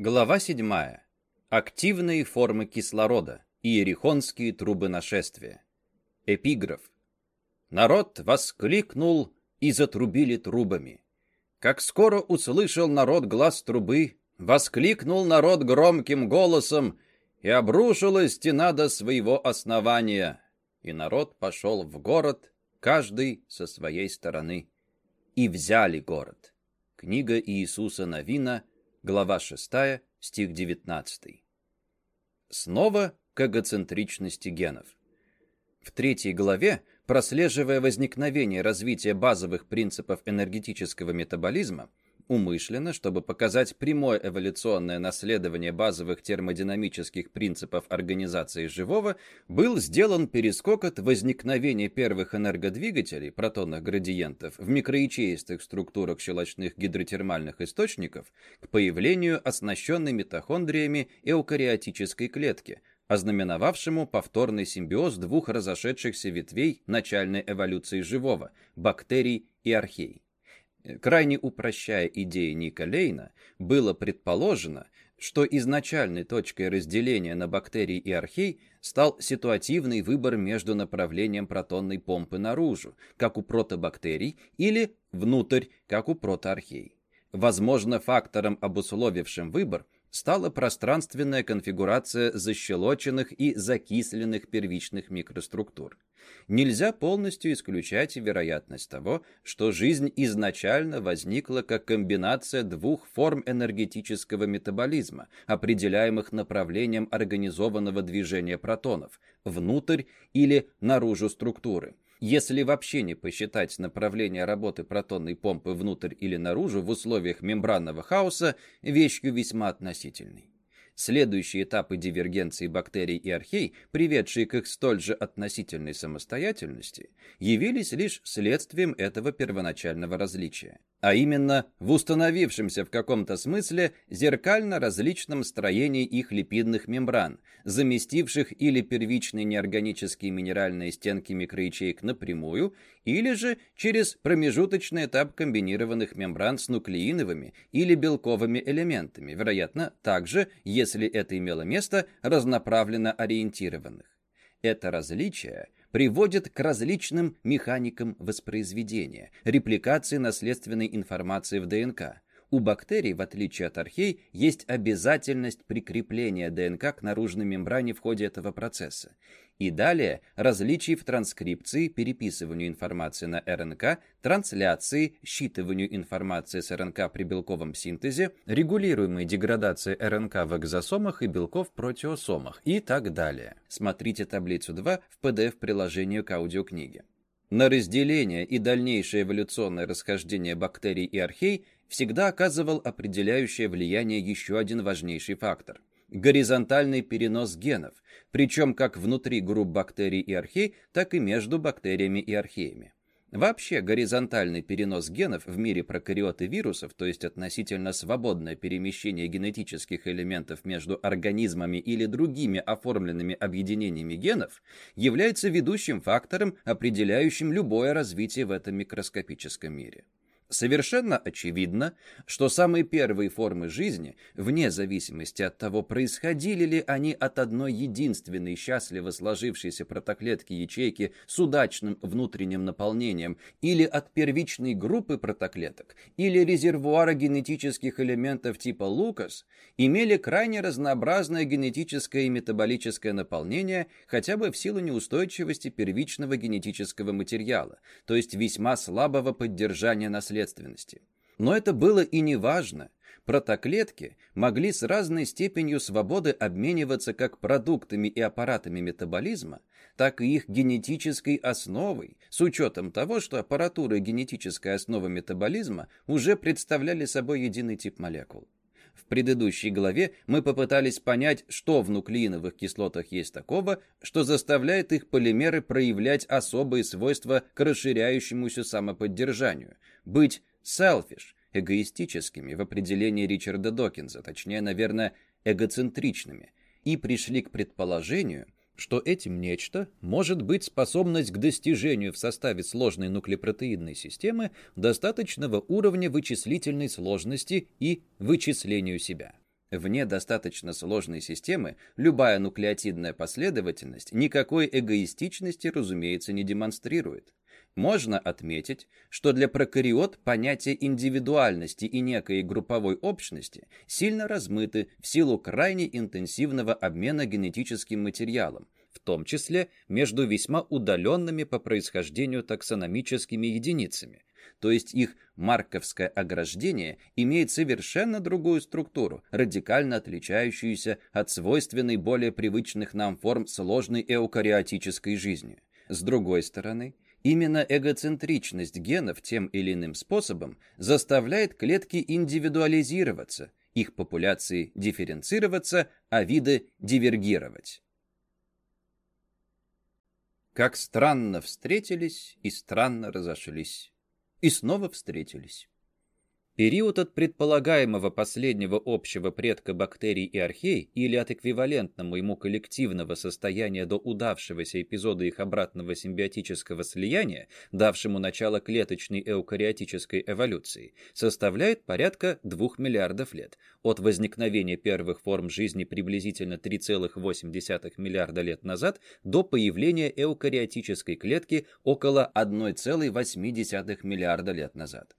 Глава 7. Активные формы кислорода. Иерихонские трубы нашествия. Эпиграф. Народ воскликнул и затрубили трубами. Как скоро услышал народ глаз трубы, воскликнул народ громким голосом, и обрушилась стена до своего основания, и народ пошел в город, каждый со своей стороны, и взяли город. Книга Иисуса Новина, глава 6, стих 19. Снова к эгоцентричности генов. В третьей главе, прослеживая возникновение развития базовых принципов энергетического метаболизма, умышленно, чтобы показать прямое эволюционное наследование базовых термодинамических принципов организации живого, был сделан перескок от возникновения первых энергодвигателей, протонных градиентов, в микроячеистых структурах щелочных гидротермальных источников к появлению оснащенной митохондриями эукариотической клетки, ознаменовавшему повторный симбиоз двух разошедшихся ветвей начальной эволюции живого – бактерий и архей. Крайне упрощая идеи Ника было предположено, что изначальной точкой разделения на бактерии и архей стал ситуативный выбор между направлением протонной помпы наружу, как у протобактерий, или внутрь, как у протоархей. Возможно, фактором, обусловившим выбор – стала пространственная конфигурация защелоченных и закисленных первичных микроструктур. Нельзя полностью исключать вероятность того, что жизнь изначально возникла как комбинация двух форм энергетического метаболизма, определяемых направлением организованного движения протонов – внутрь или наружу структуры – если вообще не посчитать направление работы протонной помпы внутрь или наружу в условиях мембранного хаоса вещью весьма относительной. Следующие этапы дивергенции бактерий и архей, приведшие к их столь же относительной самостоятельности, явились лишь следствием этого первоначального различия а именно в установившемся в каком-то смысле зеркально различном строении их липидных мембран, заместивших или первичные неорганические минеральные стенки микроячеек напрямую, или же через промежуточный этап комбинированных мембран с нуклеиновыми или белковыми элементами, вероятно, также, если это имело место, разноправленно ориентированных. Это различие – приводит к различным механикам воспроизведения, репликации наследственной информации в ДНК. У бактерий, в отличие от архей, есть обязательность прикрепления ДНК к наружной мембране в ходе этого процесса. И далее различий в транскрипции, переписыванию информации на РНК, трансляции, считыванию информации с РНК при белковом синтезе, регулируемой деградации РНК в экзосомах и белков в протеосомах и так далее. Смотрите таблицу 2 в PDF-приложении к аудиокниге. На разделение и дальнейшее эволюционное расхождение бактерий и архей всегда оказывал определяющее влияние еще один важнейший фактор – горизонтальный перенос генов, причем как внутри групп бактерий и архей, так и между бактериями и археями. Вообще, горизонтальный перенос генов в мире прокариот и вирусов, то есть относительно свободное перемещение генетических элементов между организмами или другими оформленными объединениями генов, является ведущим фактором, определяющим любое развитие в этом микроскопическом мире. Совершенно очевидно, что самые первые формы жизни, вне зависимости от того, происходили ли они от одной единственной счастливо сложившейся протоклетки ячейки с удачным внутренним наполнением, или от первичной группы протоклеток, или резервуара генетических элементов типа Лукас, имели крайне разнообразное генетическое и метаболическое наполнение хотя бы в силу неустойчивости первичного генетического материала, то есть весьма слабого поддержания наследства наследственности. Но это было и не важно. Протоклетки могли с разной степенью свободы обмениваться как продуктами и аппаратами метаболизма, так и их генетической основой, с учетом того, что аппаратура и генетическая основа метаболизма уже представляли собой единый тип молекул. В предыдущей главе мы попытались понять, что в нуклеиновых кислотах есть такого, что заставляет их полимеры проявлять особые свойства к расширяющемуся самоподдержанию, быть selfish, эгоистическими в определении Ричарда Докинза, точнее, наверное, эгоцентричными, и пришли к предположению, что этим нечто может быть способность к достижению в составе сложной нуклепротеидной системы достаточного уровня вычислительной сложности и вычислению себя. Вне достаточно сложной системы любая нуклеотидная последовательность никакой эгоистичности, разумеется, не демонстрирует. Можно отметить, что для прокариот понятие индивидуальности и некой групповой общности сильно размыты в силу крайне интенсивного обмена генетическим материалом, в том числе между весьма удаленными по происхождению таксономическими единицами, то есть их марковское ограждение имеет совершенно другую структуру, радикально отличающуюся от свойственной более привычных нам форм сложной эукариотической жизни. С другой стороны, Именно эгоцентричность генов тем или иным способом заставляет клетки индивидуализироваться, их популяции дифференцироваться, а виды дивергировать. Как странно встретились и странно разошлись. И снова встретились. Период от предполагаемого последнего общего предка бактерий и архей или от эквивалентного ему коллективного состояния до удавшегося эпизода их обратного симбиотического слияния, давшему начало клеточной эукариотической эволюции, составляет порядка 2 миллиардов лет, от возникновения первых форм жизни приблизительно 3,8 миллиарда лет назад до появления эукариотической клетки около 1,8 миллиарда лет назад.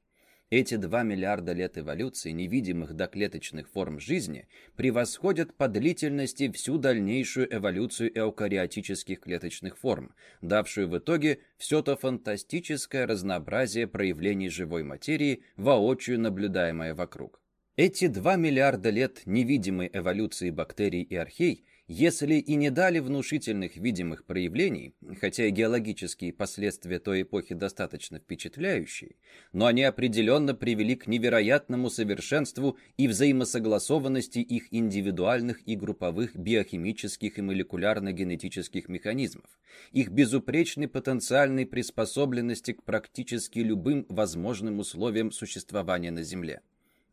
Эти 2 миллиарда лет эволюции невидимых доклеточных форм жизни превосходят по длительности всю дальнейшую эволюцию эукариотических клеточных форм, давшую в итоге все то фантастическое разнообразие проявлений живой материи, воочию наблюдаемое вокруг. Эти 2 миллиарда лет невидимой эволюции бактерий и архей если и не дали внушительных видимых проявлений, хотя и геологические последствия той эпохи достаточно впечатляющие, но они определенно привели к невероятному совершенству и взаимосогласованности их индивидуальных и групповых биохимических и молекулярно-генетических механизмов, их безупречной потенциальной приспособленности к практически любым возможным условиям существования на Земле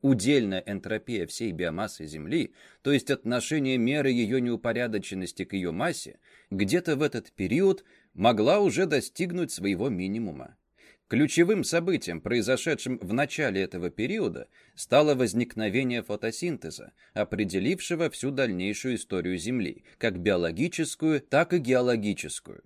удельная энтропия всей биомассы Земли, то есть отношение меры ее неупорядоченности к ее массе, где-то в этот период могла уже достигнуть своего минимума. Ключевым событием, произошедшим в начале этого периода, стало возникновение фотосинтеза, определившего всю дальнейшую историю Земли, как биологическую, так и геологическую.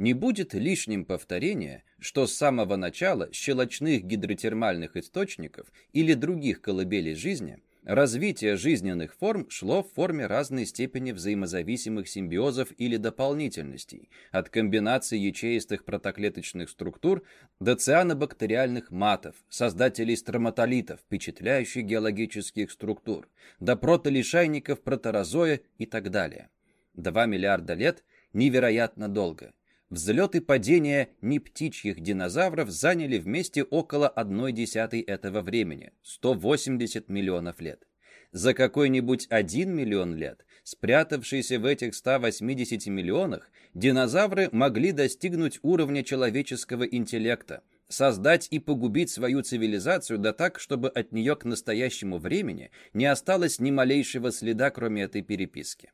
Не будет лишним повторение, что с самого начала щелочных гидротермальных источников или других колыбелей жизни развитие жизненных форм шло в форме разной степени взаимозависимых симбиозов или дополнительностей, от комбинации ячеистых протоклеточных структур до цианобактериальных матов, создателей строматолитов, впечатляющих геологических структур, до протолишайников проторозоя и так далее. Два миллиарда лет невероятно долго – Взлет и падение нептичьих динозавров заняли вместе около одной десятой этого времени – 180 миллионов лет. За какой-нибудь один миллион лет, спрятавшиеся в этих 180 миллионах, динозавры могли достигнуть уровня человеческого интеллекта, создать и погубить свою цивилизацию да так, чтобы от нее к настоящему времени не осталось ни малейшего следа, кроме этой переписки.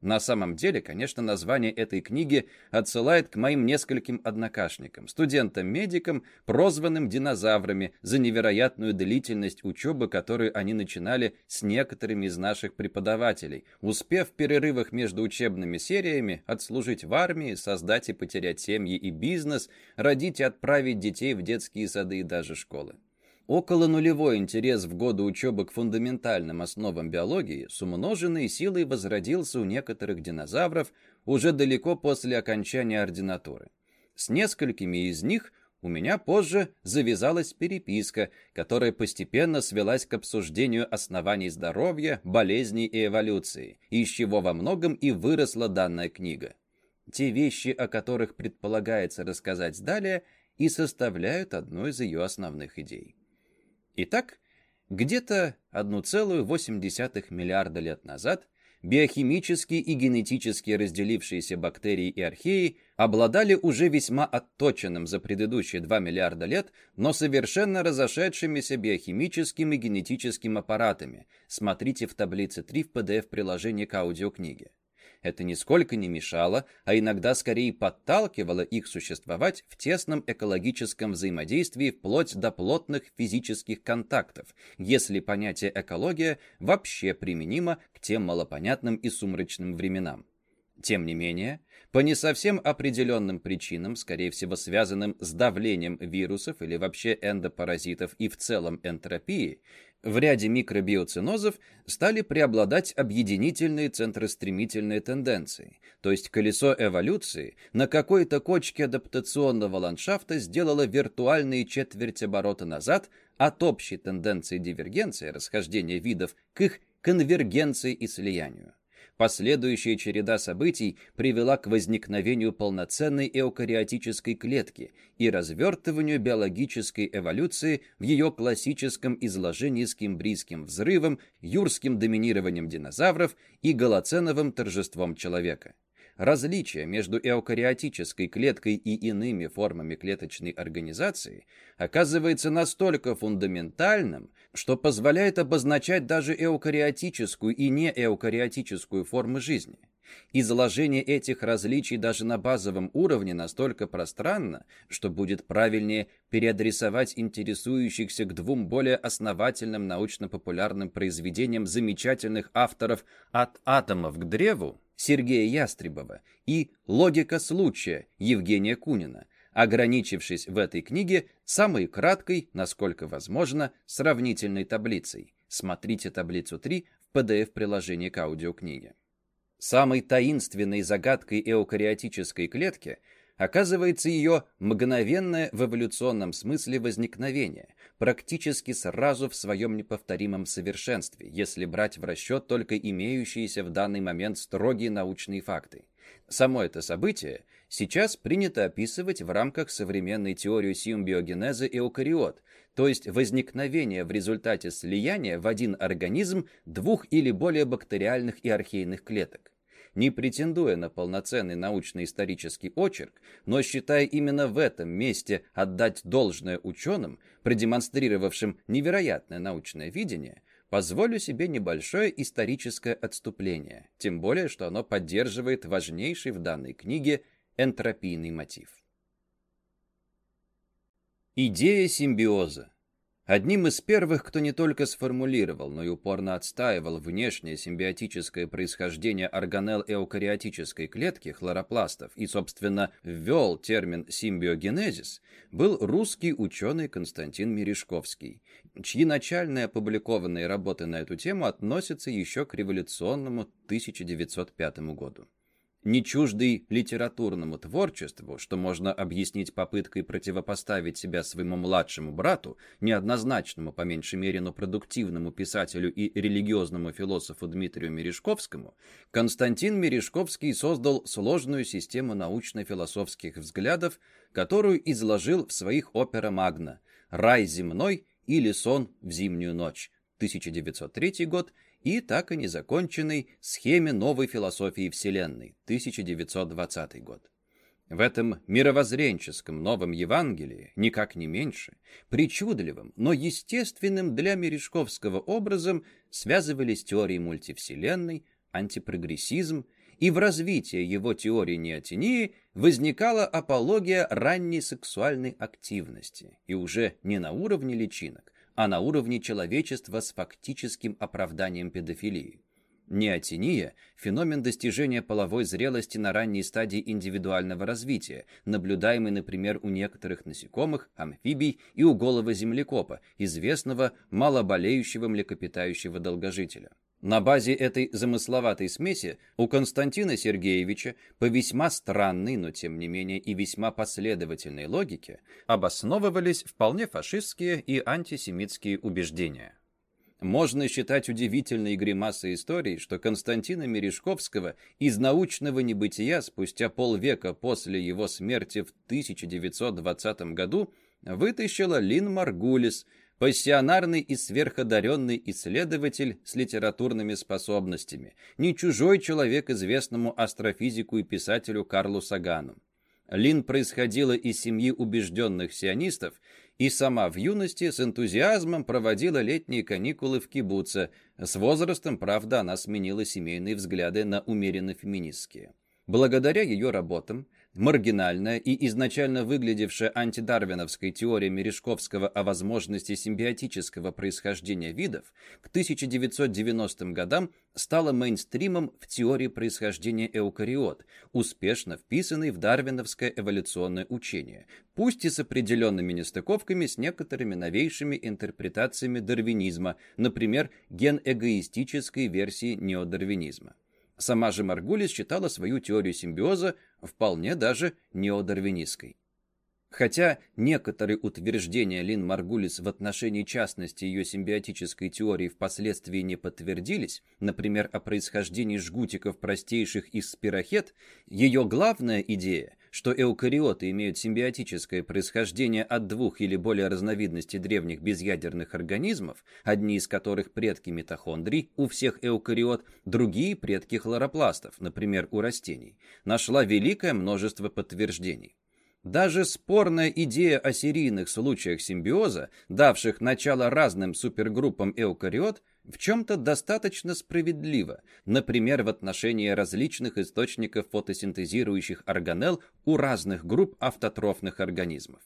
На самом деле, конечно, название этой книги отсылает к моим нескольким однокашникам, студентам-медикам, прозванным динозаврами за невероятную длительность учебы, которую они начинали с некоторыми из наших преподавателей, успев в перерывах между учебными сериями отслужить в армии, создать и потерять семьи и бизнес, родить и отправить детей в детские сады и даже школы. Около нулевой интерес в годы учебы к фундаментальным основам биологии с умноженной силой возродился у некоторых динозавров уже далеко после окончания ординатуры. С несколькими из них у меня позже завязалась переписка, которая постепенно свелась к обсуждению оснований здоровья, болезней и эволюции, из чего во многом и выросла данная книга. Те вещи, о которых предполагается рассказать далее, и составляют одну из ее основных идей. Итак, где-то 1,8 миллиарда лет назад биохимически и генетически разделившиеся бактерии и археи обладали уже весьма отточенным за предыдущие 2 миллиарда лет, но совершенно разошедшимися биохимическим и генетическим аппаратами. Смотрите в таблице 3 в PDF-приложении к аудиокниге. Это нисколько не мешало, а иногда скорее подталкивало их существовать в тесном экологическом взаимодействии вплоть до плотных физических контактов, если понятие экология вообще применимо к тем малопонятным и сумрачным временам. Тем не менее, по не совсем определенным причинам, скорее всего связанным с давлением вирусов или вообще эндопаразитов и в целом энтропии, в ряде микробиоцинозов стали преобладать объединительные центростремительные тенденции, то есть колесо эволюции на какой-то кочке адаптационного ландшафта сделало виртуальные четверть оборота назад от общей тенденции дивергенции, расхождения видов, к их конвергенции и слиянию. Последующая череда событий привела к возникновению полноценной эукариотической клетки и развертыванию биологической эволюции в ее классическом изложении с кембрийским взрывом, юрским доминированием динозавров и голоценовым торжеством человека. Различие между эукариотической клеткой и иными формами клеточной организации оказывается настолько фундаментальным, что позволяет обозначать даже эукариотическую и неэукариотическую формы жизни. Изложение этих различий даже на базовом уровне настолько пространно, что будет правильнее переадресовать интересующихся к двум более основательным научно-популярным произведениям замечательных авторов «От атомов к древу» Сергея Ястребова и «Логика случая» Евгения Кунина, ограничившись в этой книге самой краткой, насколько возможно, сравнительной таблицей. Смотрите таблицу 3 в PDF-приложении к аудиокниге. Самой таинственной загадкой эукариотической клетки – оказывается ее мгновенное в эволюционном смысле возникновение, практически сразу в своем неповторимом совершенстве, если брать в расчет только имеющиеся в данный момент строгие научные факты. Само это событие сейчас принято описывать в рамках современной теории симбиогенеза эукариот, то есть возникновение в результате слияния в один организм двух или более бактериальных и архейных клеток. Не претендуя на полноценный научно-исторический очерк, но считая именно в этом месте отдать должное ученым, продемонстрировавшим невероятное научное видение, позволю себе небольшое историческое отступление, тем более, что оно поддерживает важнейший в данной книге энтропийный мотив. Идея симбиоза Одним из первых, кто не только сформулировал, но и упорно отстаивал внешнее симбиотическое происхождение органелл-эукариотической клетки хлоропластов и, собственно, ввел термин симбиогенезис, был русский ученый Константин Мережковский, чьи начальные опубликованные работы на эту тему относятся еще к революционному 1905 году не чуждый литературному творчеству, что можно объяснить попыткой противопоставить себя своему младшему брату, неоднозначному, по меньшей мере, но продуктивному писателю и религиозному философу Дмитрию Мережковскому, Константин Мережковский создал сложную систему научно-философских взглядов, которую изложил в своих опера «Магна» «Рай земной» или «Сон в зимнюю ночь» 1903 год и так и незаконченной схеме новой философии Вселенной, 1920 год. В этом мировоззренческом новом Евангелии, никак не меньше, причудливым, но естественным для Мережковского образом связывались теории мультивселенной, антипрогрессизм, и в развитии его теории неотении возникала апология ранней сексуальной активности, и уже не на уровне личинок, а на уровне человечества с фактическим оправданием педофилии. Неотения – феномен достижения половой зрелости на ранней стадии индивидуального развития, наблюдаемый, например, у некоторых насекомых, амфибий и у голого землекопа, известного малоболеющего млекопитающего долгожителя. На базе этой замысловатой смеси у Константина Сергеевича по весьма странной, но тем не менее и весьма последовательной логике обосновывались вполне фашистские и антисемитские убеждения. Можно считать удивительной гримасой истории, что Константина Мережковского из научного небытия спустя полвека после его смерти в 1920 году вытащила Лин Маргулис – пассионарный и сверходаренный исследователь с литературными способностями, не чужой человек известному астрофизику и писателю Карлу Сагану. Лин происходила из семьи убежденных сионистов и сама в юности с энтузиазмом проводила летние каникулы в кибуце. С возрастом, правда, она сменила семейные взгляды на умеренно феминистские. Благодаря ее работам Маргинальная и изначально выглядевшая антидарвиновской теория Мережковского о возможности симбиотического происхождения видов к 1990 годам стала мейнстримом в теории происхождения эукариот, успешно вписанной в дарвиновское эволюционное учение, пусть и с определенными нестыковками с некоторыми новейшими интерпретациями дарвинизма, например, ген-эгоистической версии неодарвинизма. Сама же Маргулис считала свою теорию симбиоза вполне даже неодарвинистской. Хотя некоторые утверждения Лин Маргулис в отношении частности ее симбиотической теории впоследствии не подтвердились, например, о происхождении жгутиков простейших из спирохет, ее главная идея что эукариоты имеют симбиотическое происхождение от двух или более разновидностей древних безъядерных организмов, одни из которых предки митохондрий у всех эукариот, другие предки хлоропластов, например, у растений, нашла великое множество подтверждений. Даже спорная идея о серийных случаях симбиоза, давших начало разным супергруппам эукариот, в чем-то достаточно справедлива, например, в отношении различных источников фотосинтезирующих органелл у разных групп автотрофных организмов.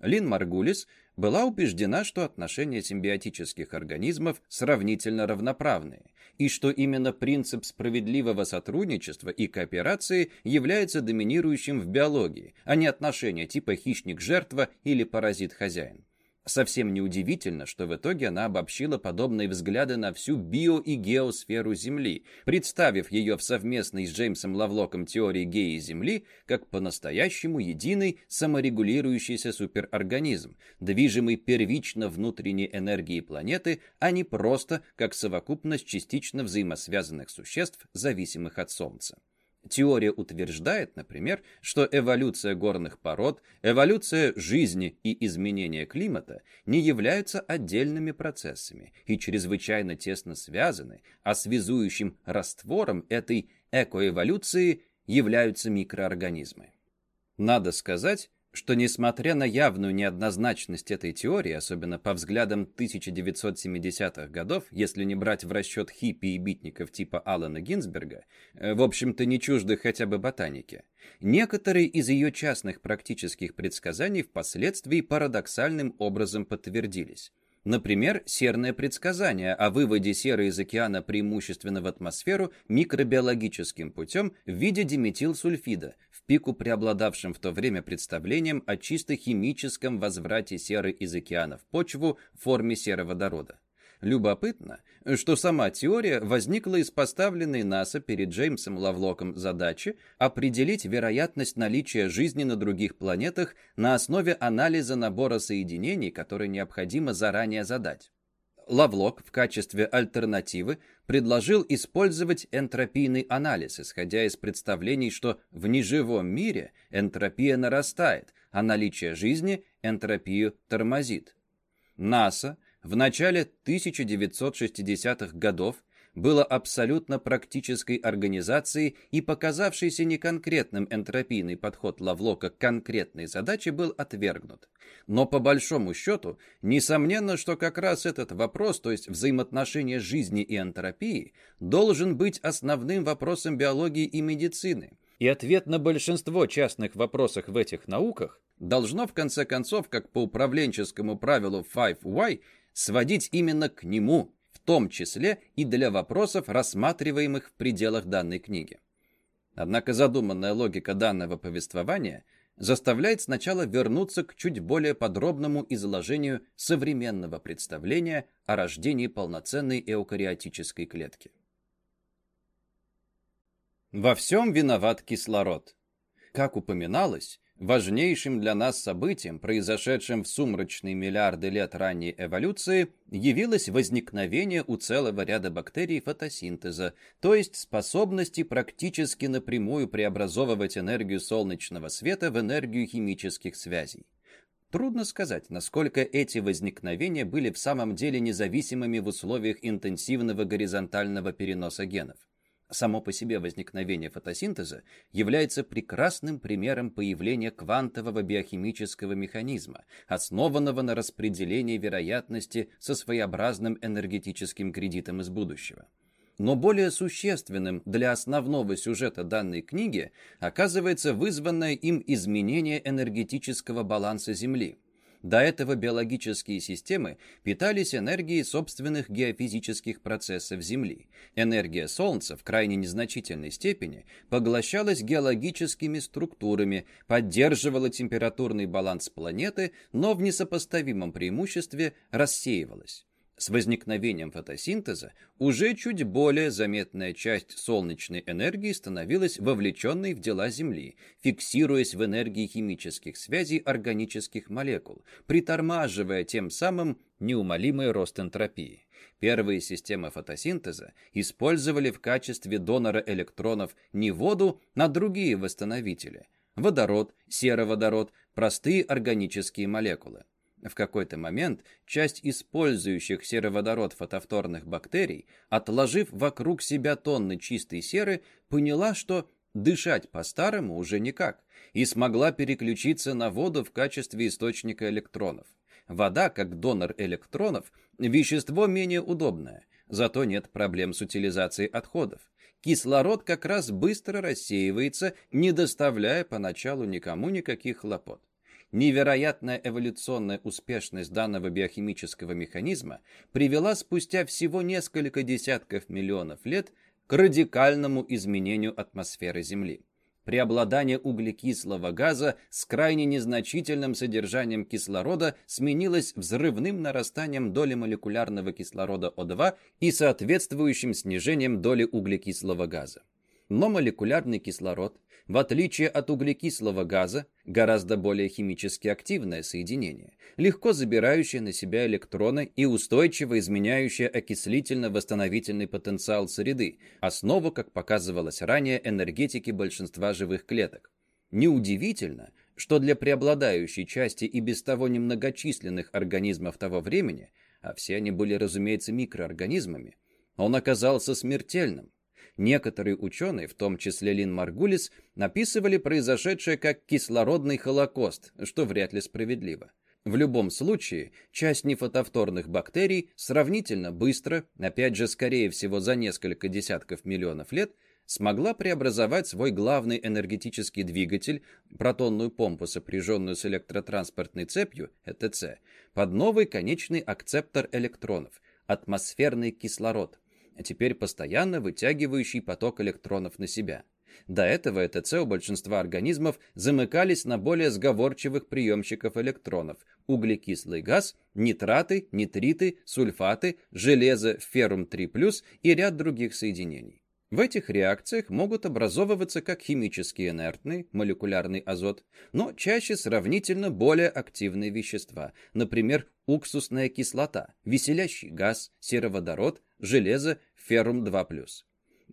Лин Маргулис была убеждена, что отношения симбиотических организмов сравнительно равноправные, и что именно принцип справедливого сотрудничества и кооперации является доминирующим в биологии, а не отношения типа хищник-жертва или паразит-хозяин. Совсем неудивительно, что в итоге она обобщила подобные взгляды на всю био- и геосферу Земли, представив ее в совместной с Джеймсом Лавлоком теории геи Земли как по-настоящему единый саморегулирующийся суперорганизм, движимый первично внутренней энергией планеты, а не просто как совокупность частично взаимосвязанных существ, зависимых от Солнца. Теория утверждает, например, что эволюция горных пород, эволюция жизни и изменение климата не являются отдельными процессами и чрезвычайно тесно связаны, а связующим раствором этой экоэволюции являются микроорганизмы. Надо сказать, что несмотря на явную неоднозначность этой теории, особенно по взглядам 1970-х годов, если не брать в расчет хиппи и битников типа Алана Гинзберга, э, в общем-то не чужды хотя бы ботаники, некоторые из ее частных практических предсказаний впоследствии парадоксальным образом подтвердились. Например, серное предсказание о выводе серы из океана преимущественно в атмосферу микробиологическим путем в виде диметилсульфида, в пику преобладавшим в то время представлением о чисто химическом возврате серы из океана в почву в форме сероводорода. Любопытно, что сама теория возникла из поставленной НАСА перед Джеймсом Лавлоком задачи определить вероятность наличия жизни на других планетах на основе анализа набора соединений, которые необходимо заранее задать. Лавлок в качестве альтернативы предложил использовать энтропийный анализ, исходя из представлений, что в неживом мире энтропия нарастает, а наличие жизни энтропию тормозит. НАСА в начале 1960-х годов было абсолютно практической организацией и показавшийся неконкретным энтропийный подход Лавлока к конкретной задаче был отвергнут. Но по большому счету, несомненно, что как раз этот вопрос, то есть взаимоотношения жизни и энтропии, должен быть основным вопросом биологии и медицины. И ответ на большинство частных вопросов в этих науках должно в конце концов, как по управленческому правилу 5Y, сводить именно к нему, в том числе и для вопросов, рассматриваемых в пределах данной книги. Однако задуманная логика данного повествования заставляет сначала вернуться к чуть более подробному изложению современного представления о рождении полноценной эукариотической клетки. Во всем виноват кислород. Как упоминалось, Важнейшим для нас событием, произошедшим в сумрачные миллиарды лет ранней эволюции, явилось возникновение у целого ряда бактерий фотосинтеза, то есть способности практически напрямую преобразовывать энергию солнечного света в энергию химических связей. Трудно сказать, насколько эти возникновения были в самом деле независимыми в условиях интенсивного горизонтального переноса генов. Само по себе возникновение фотосинтеза является прекрасным примером появления квантового биохимического механизма, основанного на распределении вероятности со своеобразным энергетическим кредитом из будущего. Но более существенным для основного сюжета данной книги оказывается вызванное им изменение энергетического баланса Земли – до этого биологические системы питались энергией собственных геофизических процессов Земли. Энергия Солнца в крайне незначительной степени поглощалась геологическими структурами, поддерживала температурный баланс планеты, но в несопоставимом преимуществе рассеивалась. С возникновением фотосинтеза уже чуть более заметная часть солнечной энергии становилась вовлеченной в дела Земли, фиксируясь в энергии химических связей органических молекул, притормаживая тем самым неумолимый рост энтропии. Первые системы фотосинтеза использовали в качестве донора электронов не воду, а другие восстановители – водород, сероводород, простые органические молекулы. В какой-то момент часть использующих сероводород фотовторных бактерий, отложив вокруг себя тонны чистой серы, поняла, что дышать по-старому уже никак, и смогла переключиться на воду в качестве источника электронов. Вода, как донор электронов, вещество менее удобное, зато нет проблем с утилизацией отходов. Кислород как раз быстро рассеивается, не доставляя поначалу никому никаких хлопот невероятная эволюционная успешность данного биохимического механизма привела спустя всего несколько десятков миллионов лет к радикальному изменению атмосферы Земли. Преобладание углекислого газа с крайне незначительным содержанием кислорода сменилось взрывным нарастанием доли молекулярного кислорода О2 и соответствующим снижением доли углекислого газа. Но молекулярный кислород в отличие от углекислого газа, гораздо более химически активное соединение, легко забирающее на себя электроны и устойчиво изменяющее окислительно-восстановительный потенциал среды, основу, как показывалось ранее, энергетики большинства живых клеток. Неудивительно, что для преобладающей части и без того немногочисленных организмов того времени, а все они были, разумеется, микроорганизмами, он оказался смертельным. Некоторые ученые, в том числе Лин Маргулис, описывали произошедшее как кислородный холокост, что вряд ли справедливо. В любом случае, часть нефотовторных бактерий сравнительно быстро, опять же, скорее всего, за несколько десятков миллионов лет, смогла преобразовать свой главный энергетический двигатель, протонную помпу, сопряженную с электротранспортной цепью, ЭТЦ, под новый конечный акцептор электронов – атмосферный кислород – а теперь постоянно вытягивающий поток электронов на себя. До этого ЭТЦ у большинства организмов замыкались на более сговорчивых приемщиков электронов – углекислый газ, нитраты, нитриты, сульфаты, железо, феррум-3+, и ряд других соединений. В этих реакциях могут образовываться как химически инертный, молекулярный азот, но чаще сравнительно более активные вещества, например, уксусная кислота, веселящий газ, сероводород, железо, феррум-2+.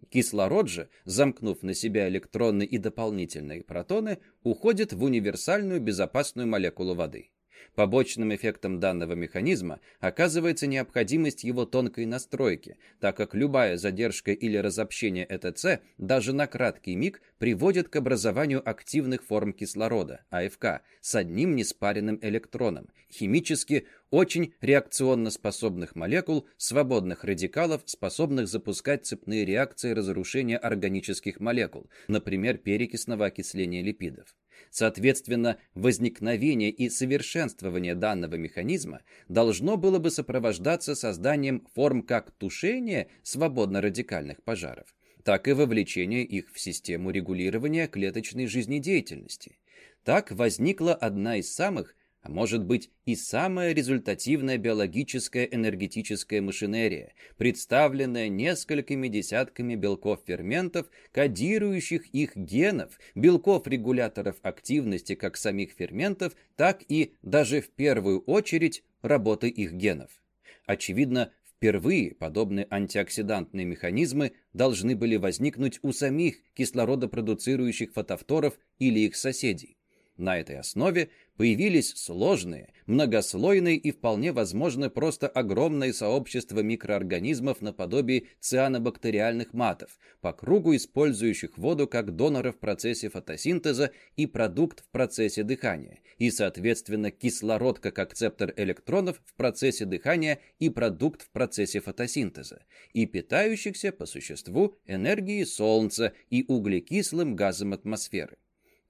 Кислород же, замкнув на себя электроны и дополнительные протоны, уходит в универсальную безопасную молекулу воды. Побочным эффектом данного механизма оказывается необходимость его тонкой настройки, так как любая задержка или разобщение ЭТЦ даже на краткий миг приводит к образованию активных форм кислорода, АФК, с одним неспаренным электроном, химически очень реакционно способных молекул, свободных радикалов, способных запускать цепные реакции разрушения органических молекул, например, перекисного окисления липидов. Соответственно, возникновение и совершенствование данного механизма должно было бы сопровождаться созданием форм как тушения свободно-радикальных пожаров, так и вовлечения их в систему регулирования клеточной жизнедеятельности. Так возникла одна из самых а может быть и самая результативная биологическая энергетическая машинерия, представленная несколькими десятками белков-ферментов, кодирующих их генов, белков-регуляторов активности как самих ферментов, так и, даже в первую очередь, работы их генов. Очевидно, Впервые подобные антиоксидантные механизмы должны были возникнуть у самих кислородопродуцирующих фотовторов или их соседей. На этой основе появились сложные, многослойные и вполне возможно просто огромное сообщество микроорганизмов наподобие цианобактериальных матов, по кругу использующих воду как донора в процессе фотосинтеза и продукт в процессе дыхания, и, соответственно, кислород как акцептор электронов в процессе дыхания и продукт в процессе фотосинтеза, и питающихся, по существу, энергией Солнца и углекислым газом атмосферы.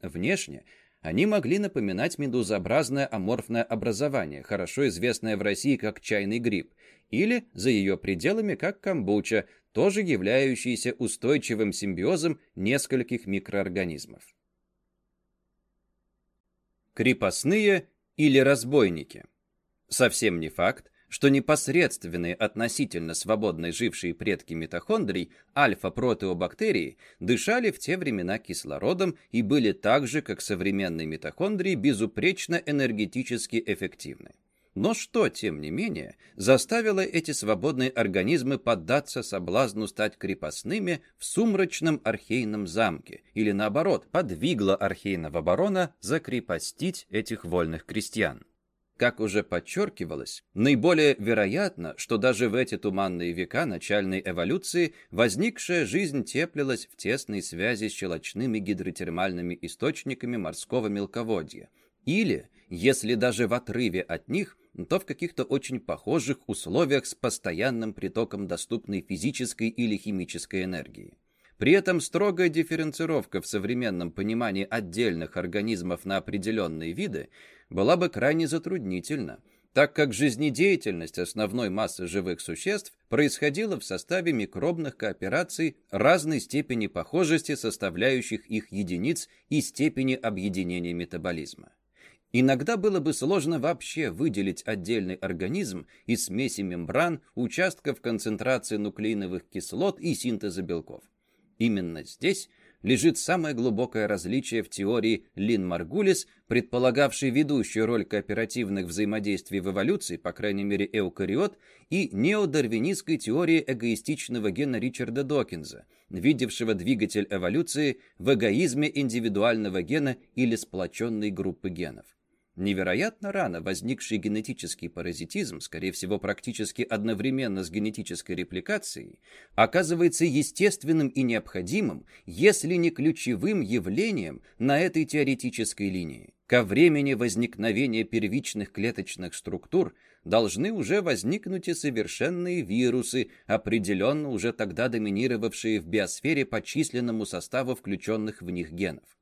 Внешне они могли напоминать медузообразное аморфное образование, хорошо известное в России как чайный гриб, или, за ее пределами, как камбуча, тоже являющийся устойчивым симбиозом нескольких микроорганизмов. Крепостные или разбойники. Совсем не факт, что непосредственные относительно свободно жившие предки митохондрий, альфа-протеобактерии, дышали в те времена кислородом и были так же, как современные митохондрии, безупречно энергетически эффективны. Но что, тем не менее, заставило эти свободные организмы поддаться соблазну стать крепостными в сумрачном архейном замке, или наоборот, подвигло архейного барона закрепостить этих вольных крестьян? Как уже подчеркивалось, наиболее вероятно, что даже в эти туманные века начальной эволюции возникшая жизнь теплилась в тесной связи с щелочными гидротермальными источниками морского мелководья. Или, если даже в отрыве от них, то в каких-то очень похожих условиях с постоянным притоком доступной физической или химической энергии. При этом строгая дифференцировка в современном понимании отдельных организмов на определенные виды была бы крайне затруднительна, так как жизнедеятельность основной массы живых существ происходила в составе микробных коопераций разной степени похожести составляющих их единиц и степени объединения метаболизма. Иногда было бы сложно вообще выделить отдельный организм из смеси мембран, участков концентрации нуклеиновых кислот и синтеза белков. Именно здесь лежит самое глубокое различие в теории Лин-Маргулис, предполагавшей ведущую роль кооперативных взаимодействий в эволюции, по крайней мере эукариот, и неодарвинистской теории эгоистичного гена Ричарда Докинза, видевшего двигатель эволюции в эгоизме индивидуального гена или сплоченной группы генов. Невероятно рано возникший генетический паразитизм, скорее всего практически одновременно с генетической репликацией, оказывается естественным и необходимым, если не ключевым явлением на этой теоретической линии. Ко времени возникновения первичных клеточных структур должны уже возникнуть и совершенные вирусы, определенно уже тогда доминировавшие в биосфере по численному составу включенных в них генов.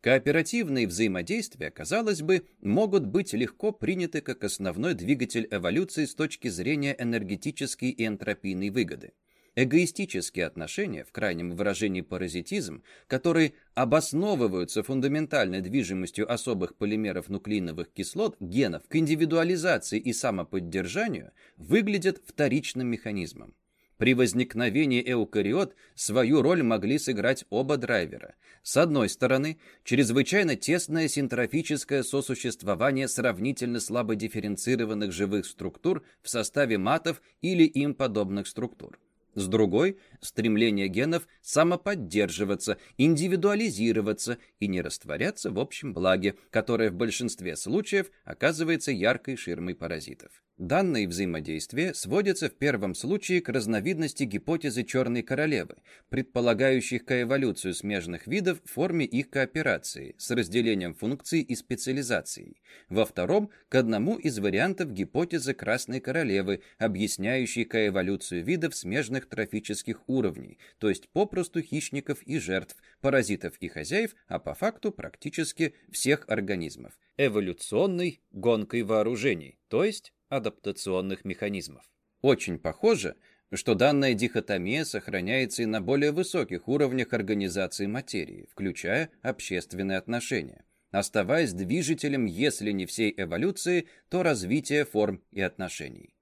Кооперативные взаимодействия, казалось бы, могут быть легко приняты как основной двигатель эволюции с точки зрения энергетической и энтропийной выгоды. Эгоистические отношения, в крайнем выражении паразитизм, которые обосновываются фундаментальной движимостью особых полимеров нуклеиновых кислот, генов, к индивидуализации и самоподдержанию, выглядят вторичным механизмом. При возникновении эукариот свою роль могли сыграть оба драйвера. С одной стороны, чрезвычайно тесное синтрофическое сосуществование сравнительно слабо дифференцированных живых структур в составе матов или им подобных структур. С другой – стремление генов самоподдерживаться, индивидуализироваться и не растворяться в общем благе, которое в большинстве случаев оказывается яркой ширмой паразитов. Данные взаимодействия сводятся в первом случае к разновидности гипотезы черной королевы, предполагающих коэволюцию смежных видов в форме их кооперации с разделением функций и специализацией. Во втором – к одному из вариантов гипотезы красной королевы, объясняющей коэволюцию видов смежных трофических уровней, то есть попросту хищников и жертв, паразитов и хозяев, а по факту практически всех организмов. Эволюционной гонкой вооружений, то есть адаптационных механизмов. Очень похоже, что данная дихотомия сохраняется и на более высоких уровнях организации материи, включая общественные отношения, оставаясь движителем, если не всей эволюции, то развития форм и отношений.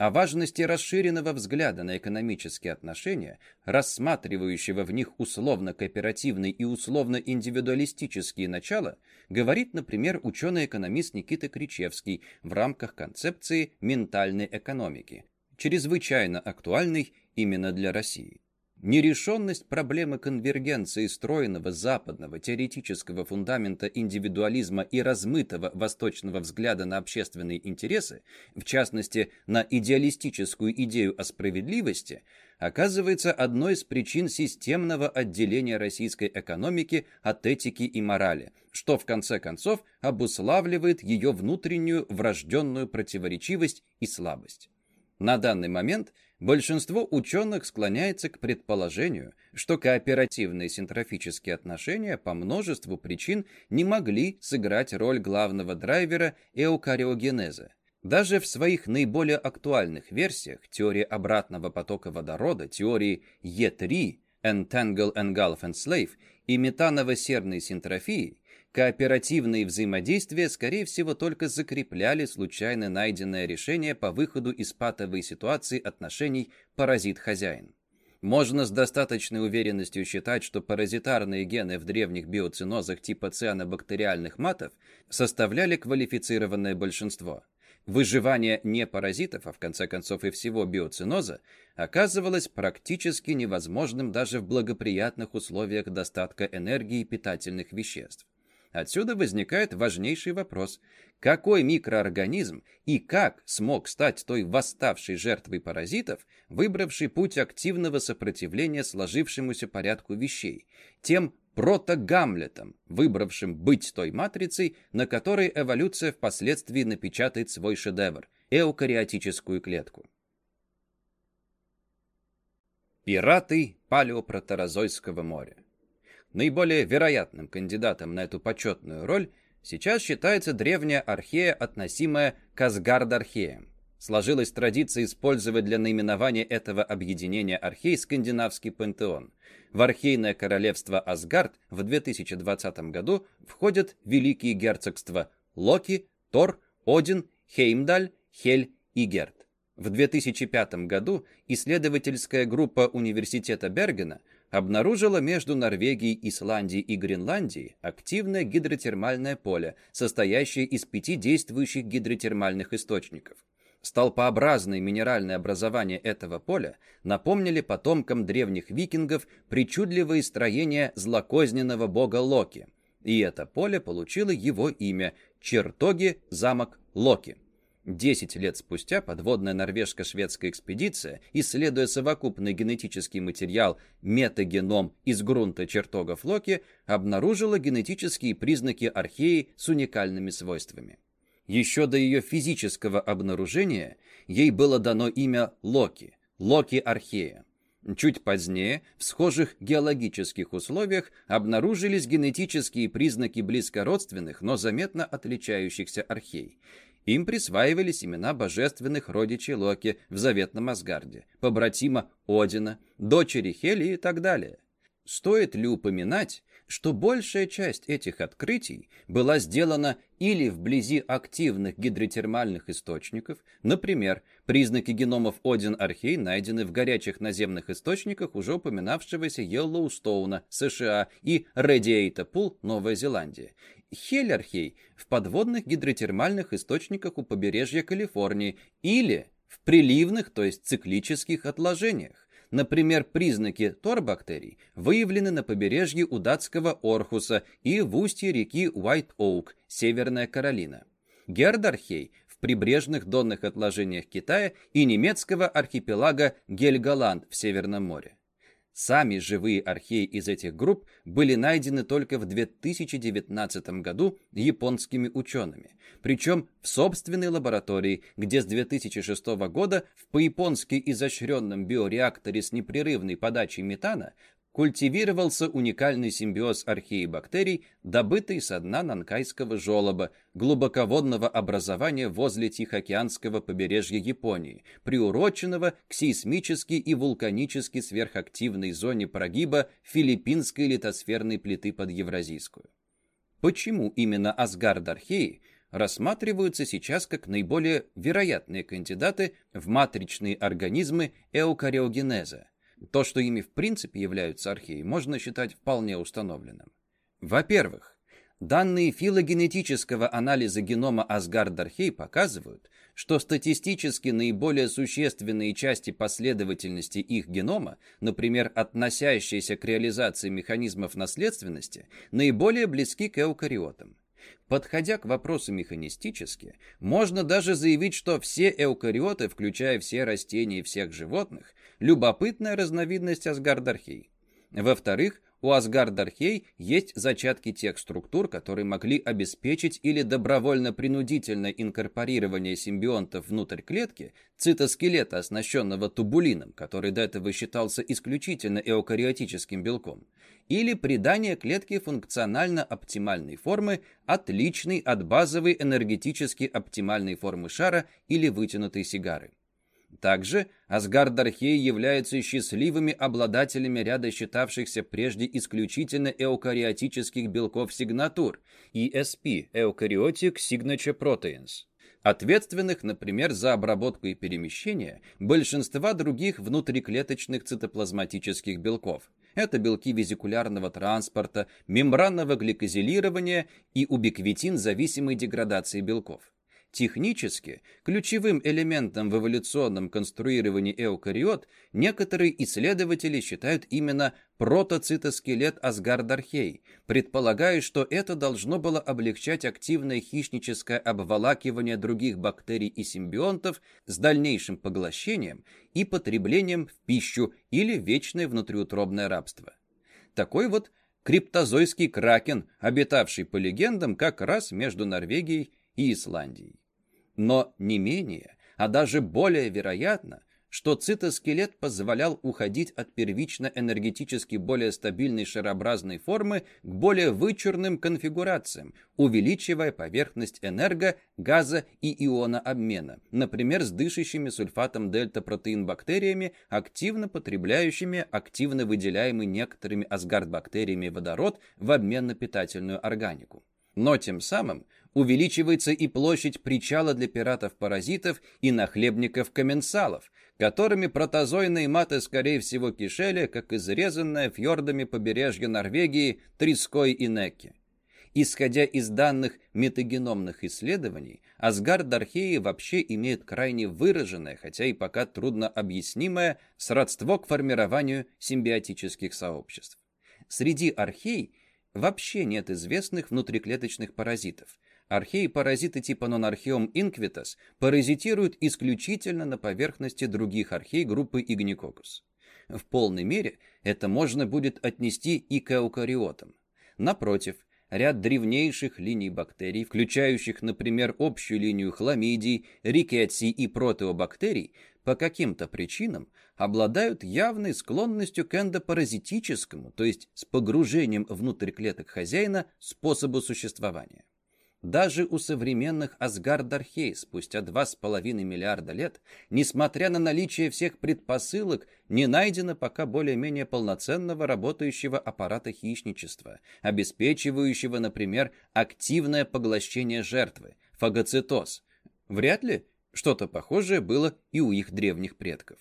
О важности расширенного взгляда на экономические отношения, рассматривающего в них условно-кооперативные и условно-индивидуалистические начала, говорит, например, ученый-экономист Никита Кричевский в рамках концепции ментальной экономики, чрезвычайно актуальной именно для России. Нерешенность проблемы конвергенции стройного западного теоретического фундамента индивидуализма и размытого восточного взгляда на общественные интересы, в частности, на идеалистическую идею о справедливости, оказывается одной из причин системного отделения российской экономики от этики и морали, что в конце концов обуславливает ее внутреннюю врожденную противоречивость и слабость. На данный момент – Большинство ученых склоняется к предположению, что кооперативные синтрофические отношения по множеству причин не могли сыграть роль главного драйвера эукариогенеза. Даже в своих наиболее актуальных версиях теории обратного потока водорода, теории Е3, Entangle, Engulf and Slave и метаново-серной синтрофии Кооперативные взаимодействия, скорее всего, только закрепляли случайно найденное решение по выходу из патовой ситуации отношений паразит-хозяин. Можно с достаточной уверенностью считать, что паразитарные гены в древних биоцинозах типа цианобактериальных матов составляли квалифицированное большинство. Выживание не паразитов, а в конце концов и всего биоциноза, оказывалось практически невозможным даже в благоприятных условиях достатка энергии и питательных веществ. Отсюда возникает важнейший вопрос. Какой микроорганизм и как смог стать той восставшей жертвой паразитов, выбравшей путь активного сопротивления сложившемуся порядку вещей, тем протогамлетом, выбравшим быть той матрицей, на которой эволюция впоследствии напечатает свой шедевр – эукариотическую клетку. Пираты палеопротерозойского моря Наиболее вероятным кандидатом на эту почетную роль сейчас считается древняя архея, относимая к Асгард-археям. Сложилась традиция использовать для наименования этого объединения архей скандинавский пантеон. В архейное королевство Асгард в 2020 году входят великие герцогства Локи, Тор, Один, Хеймдаль, Хель и Герд. В 2005 году исследовательская группа Университета Бергена обнаружила между Норвегией, Исландией и Гренландией активное гидротермальное поле, состоящее из пяти действующих гидротермальных источников. Столпообразные минеральные образования этого поля напомнили потомкам древних викингов причудливые строения злокозненного бога Локи, и это поле получило его имя – чертоги замок Локи. Десять лет спустя подводная норвежско-шведская экспедиция, исследуя совокупный генетический материал метагеном из грунта чертогов Локи, обнаружила генетические признаки археи с уникальными свойствами. Еще до ее физического обнаружения ей было дано имя Локи, Локи-архея. Чуть позднее, в схожих геологических условиях, обнаружились генетические признаки близкородственных, но заметно отличающихся архей. Им присваивались имена божественных родичей Локи в заветном Асгарде, побратима Одина, дочери Хели и так далее. Стоит ли упоминать, что большая часть этих открытий была сделана или вблизи активных гидротермальных источников, например, признаки геномов Один-Архей найдены в горячих наземных источниках уже упоминавшегося Йеллоустоуна, США и Радиэйта Пул, Новая Зеландия, Хель-Архей в подводных гидротермальных источниках у побережья Калифорнии или в приливных, то есть циклических отложениях. Например, признаки торбактерий выявлены на побережье у датского Орхуса и в устье реки Уайт-Оук, Северная Каролина. Гердархей в прибрежных донных отложениях Китая и немецкого архипелага Гельголанд в Северном море. Сами живые археи из этих групп были найдены только в 2019 году японскими учеными, причем в собственной лаборатории, где с 2006 года в по-японски изощренном биореакторе с непрерывной подачей метана культивировался уникальный симбиоз археи бактерий, добытый со дна Нанкайского желоба, глубоководного образования возле Тихоокеанского побережья Японии, приуроченного к сейсмически и вулканически сверхактивной зоне прогиба филиппинской литосферной плиты под Евразийскую. Почему именно Асгард-археи рассматриваются сейчас как наиболее вероятные кандидаты в матричные организмы эукариогенеза, то, что ими в принципе являются археи, можно считать вполне установленным. Во-первых, Данные филогенетического анализа генома Асгард-Архей показывают, что статистически наиболее существенные части последовательности их генома, например, относящиеся к реализации механизмов наследственности, наиболее близки к эукариотам. Подходя к вопросу механистически, можно даже заявить, что все эукариоты, включая все растения и всех животных, любопытная разновидность Асгард-Архей. Во-вторых, у Асгард-Архей есть зачатки тех структур, которые могли обеспечить или добровольно-принудительное инкорпорирование симбионтов внутрь клетки, цитоскелета, оснащенного тубулином, который до этого считался исключительно эукариотическим белком, или придание клетке функционально оптимальной формы, отличной от базовой энергетически оптимальной формы шара или вытянутой сигары. Также Асгард-Археи являются счастливыми обладателями ряда считавшихся прежде исключительно эукариотических белков-сигнатур ESP – Eukaryotic Signature Proteins, ответственных, например, за обработку и перемещение большинства других внутриклеточных цитоплазматических белков. Это белки визикулярного транспорта, мембранного гликозилирования и убиквитин зависимой деградации белков. Технически, ключевым элементом в эволюционном конструировании эукариот некоторые исследователи считают именно протоцитоскелет Асгардархей, предполагая, что это должно было облегчать активное хищническое обволакивание других бактерий и симбионтов с дальнейшим поглощением и потреблением в пищу или вечное внутриутробное рабство. Такой вот криптозойский кракен, обитавший по легендам как раз между Норвегией и Исландией. Но не менее, а даже более вероятно, что цитоскелет позволял уходить от первично-энергетически более стабильной шарообразной формы к более вычурным конфигурациям, увеличивая поверхность энерго, газа и иона обмена, например, с дышащими сульфатом дельта-протеин бактериями, активно потребляющими активно выделяемый некоторыми асгард-бактериями водород в обмен на питательную органику. Но тем самым увеличивается и площадь причала для пиратов-паразитов и нахлебников-комменсалов, которыми протозойные маты, скорее всего, кишели, как изрезанное фьордами побережье Норвегии треской и неки. Исходя из данных метагеномных исследований, асгард-археи вообще имеют крайне выраженное, хотя и пока трудно объяснимое, сродство к формированию симбиотических сообществ. Среди архей вообще нет известных внутриклеточных паразитов, Археи-паразиты типа Nonarcheum inquitus паразитируют исключительно на поверхности других архей группы Ignicoccus. В полной мере это можно будет отнести и к эукариотам. Напротив, ряд древнейших линий бактерий, включающих, например, общую линию хламидий, рикетсий и протеобактерий, по каким-то причинам обладают явной склонностью к эндопаразитическому, то есть с погружением внутрь клеток хозяина, способу существования. Даже у современных Асгард-Архей спустя 2,5 миллиарда лет, несмотря на наличие всех предпосылок, не найдено пока более-менее полноценного работающего аппарата хищничества, обеспечивающего, например, активное поглощение жертвы, фагоцитоз. Вряд ли что-то похожее было и у их древних предков.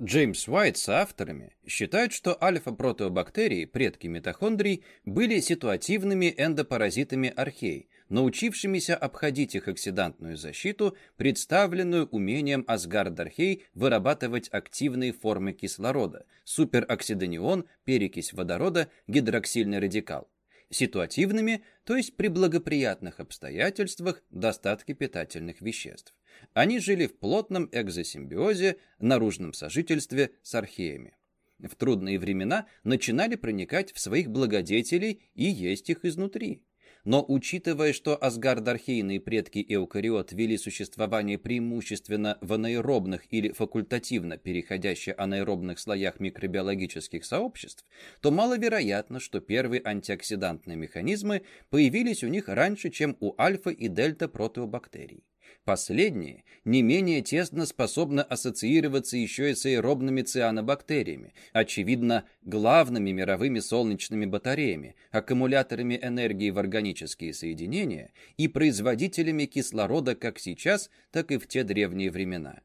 Джеймс Уайт с авторами считают, что альфа-протеобактерии, предки митохондрий, были ситуативными эндопаразитами архей, научившимися обходить их оксидантную защиту, представленную умением Асгард-Архей вырабатывать активные формы кислорода, супероксидонион, перекись водорода, гидроксильный радикал. Ситуативными, то есть при благоприятных обстоятельствах достатке питательных веществ. Они жили в плотном экзосимбиозе, наружном сожительстве с археями. В трудные времена начинали проникать в своих благодетелей и есть их изнутри. Но учитывая, что асгардархейные предки эукариот вели существование преимущественно в анаэробных или факультативно переходящих анаэробных слоях микробиологических сообществ, то маловероятно, что первые антиоксидантные механизмы появились у них раньше, чем у альфа и дельта протеобактерий. Последние не менее тесно способны ассоциироваться еще и с аэробными цианобактериями, очевидно, главными мировыми солнечными батареями, аккумуляторами энергии в органические соединения и производителями кислорода как сейчас, так и в те древние времена.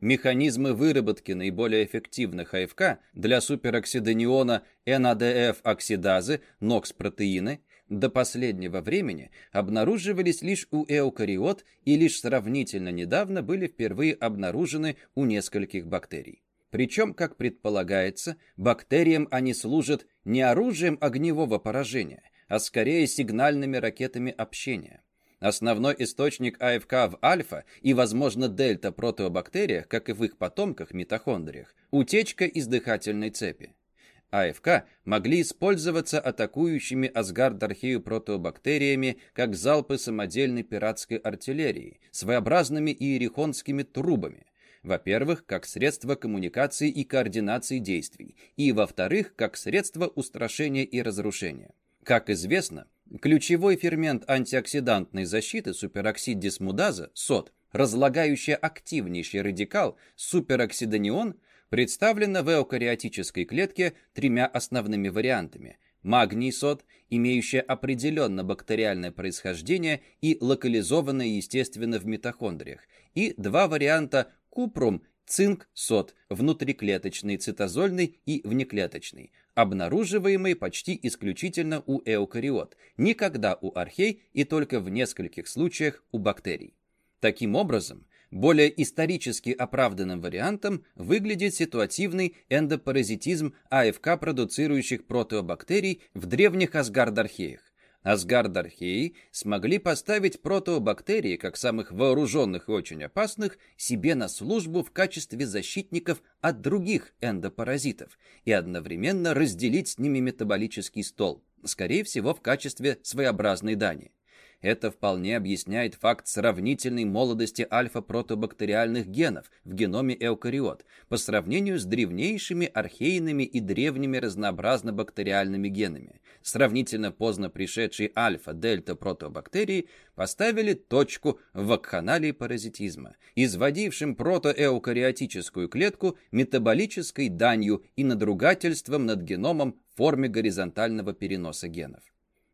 Механизмы выработки наиболее эффективных АФК для супероксидониона NADF-оксидазы, НОКС-протеины до последнего времени обнаруживались лишь у эукариот и лишь сравнительно недавно были впервые обнаружены у нескольких бактерий. Причем, как предполагается, бактериям они служат не оружием огневого поражения, а скорее сигнальными ракетами общения. Основной источник АФК в альфа и, возможно, дельта протеобактериях, как и в их потомках митохондриях, утечка из дыхательной цепи. АФК могли использоваться атакующими Асгард-архею протеобактериями как залпы самодельной пиратской артиллерии, своеобразными иерихонскими трубами. Во-первых, как средство коммуникации и координации действий, и, во-вторых, как средство устрашения и разрушения. Как известно, ключевой фермент антиоксидантной защиты супероксид дисмудаза, СОД, разлагающий активнейший радикал супероксидонион – представлена в эукариотической клетке тремя основными вариантами. Магний сод, имеющий определенно бактериальное происхождение и локализованное, естественно, в митохондриях, и два варианта купрум, цинк сод, внутриклеточный, цитозольный и внеклеточный, обнаруживаемый почти исключительно у эукариот, никогда у архей и только в нескольких случаях у бактерий. Таким образом, более исторически оправданным вариантом выглядит ситуативный эндопаразитизм АФК, продуцирующих протеобактерий в древних асгардархеях. Асгардархеи смогли поставить протеобактерии, как самых вооруженных и очень опасных, себе на службу в качестве защитников от других эндопаразитов и одновременно разделить с ними метаболический стол, скорее всего в качестве своеобразной дани. Это вполне объясняет факт сравнительной молодости альфа-протобактериальных генов в геноме эукариот по сравнению с древнейшими архейными и древними разнообразно-бактериальными генами. Сравнительно поздно пришедшие альфа-дельта-протобактерии поставили точку в вакханалии паразитизма, изводившим протоэукариотическую клетку метаболической данью и надругательством над геномом в форме горизонтального переноса генов.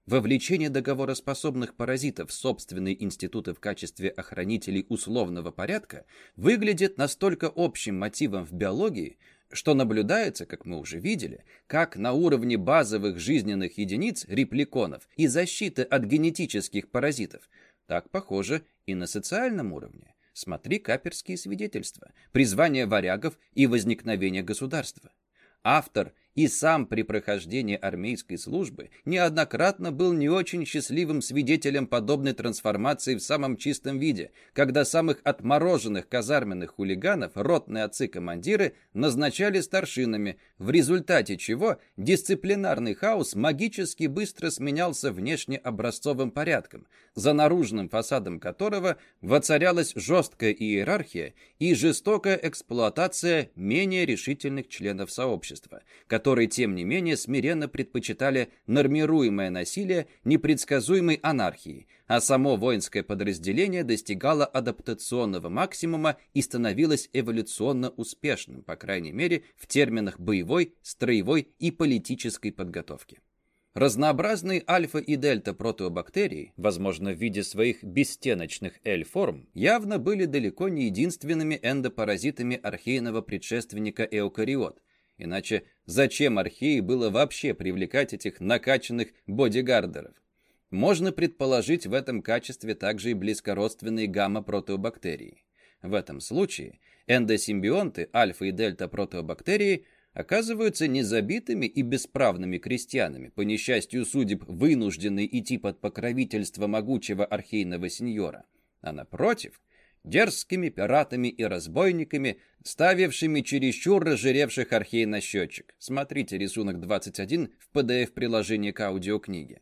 Вовлечение договороспособных паразитов в собственные институты в качестве охранителей условного порядка выглядит настолько общим мотивом в биологии, что наблюдается, как мы уже видели, как на уровне базовых жизненных единиц репликонов и защиты от генетических паразитов, так, похоже, и на социальном уровне. Смотри каперские свидетельства, призвание варягов и возникновение государства. Автор и сам при прохождении армейской службы неоднократно был не очень счастливым свидетелем подобной трансформации в самом чистом виде, когда самых отмороженных казарменных хулиганов ротные отцы-командиры назначали старшинами, в результате чего дисциплинарный хаос магически быстро сменялся внешне образцовым порядком, за наружным фасадом которого воцарялась жесткая иерархия и жестокая эксплуатация менее решительных членов сообщества, которые, тем не менее, смиренно предпочитали нормируемое насилие непредсказуемой анархии, а само воинское подразделение достигало адаптационного максимума и становилось эволюционно успешным, по крайней мере, в терминах боевой, строевой и политической подготовки. Разнообразные альфа и дельта протеобактерии, возможно, в виде своих бесстеночных L-форм, явно были далеко не единственными эндопаразитами архейного предшественника эукариот, Иначе зачем археи было вообще привлекать этих накачанных бодигардеров? Можно предположить в этом качестве также и близкородственные гамма-протеобактерии. В этом случае эндосимбионты альфа и дельта-протеобактерии оказываются незабитыми и бесправными крестьянами, по несчастью судеб вынужденные идти под покровительство могучего архейного сеньора, а напротив – дерзкими пиратами и разбойниками, ставившими чересчур разжиревших архей на счетчик. Смотрите рисунок 21 в PDF-приложении к аудиокниге.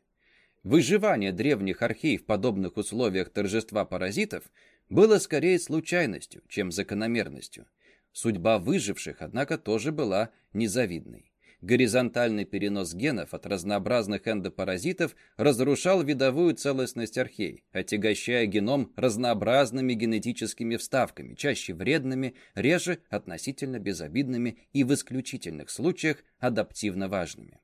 Выживание древних архей в подобных условиях торжества паразитов было скорее случайностью, чем закономерностью. Судьба выживших, однако, тоже была незавидной. Горизонтальный перенос генов от разнообразных эндопаразитов разрушал видовую целостность архей, отягощая геном разнообразными генетическими вставками, чаще вредными, реже относительно безобидными и в исключительных случаях адаптивно важными.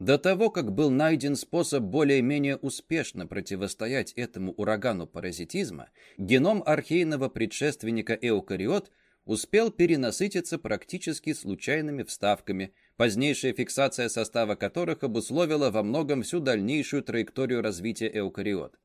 До того, как был найден способ более-менее успешно противостоять этому урагану паразитизма, геном архейного предшественника эукариот успел перенасытиться практически случайными вставками – позднейшая фиксация состава которых обусловила во многом всю дальнейшую траекторию развития эукариот.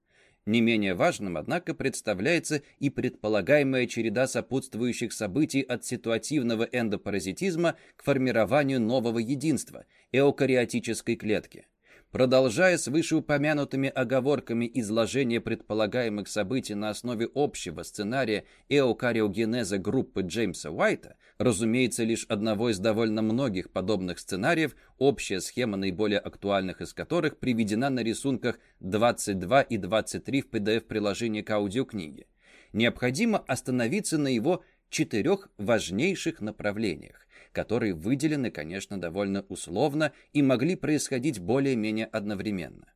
Не менее важным, однако, представляется и предполагаемая череда сопутствующих событий от ситуативного эндопаразитизма к формированию нового единства – эукариотической клетки. Продолжая с вышеупомянутыми оговорками изложения предполагаемых событий на основе общего сценария эукариогенеза группы Джеймса Уайта, разумеется, лишь одного из довольно многих подобных сценариев, общая схема наиболее актуальных из которых приведена на рисунках 22 и 23 в PDF-приложении к аудиокниге, необходимо остановиться на его четырех важнейших направлениях, которые выделены, конечно, довольно условно и могли происходить более-менее одновременно.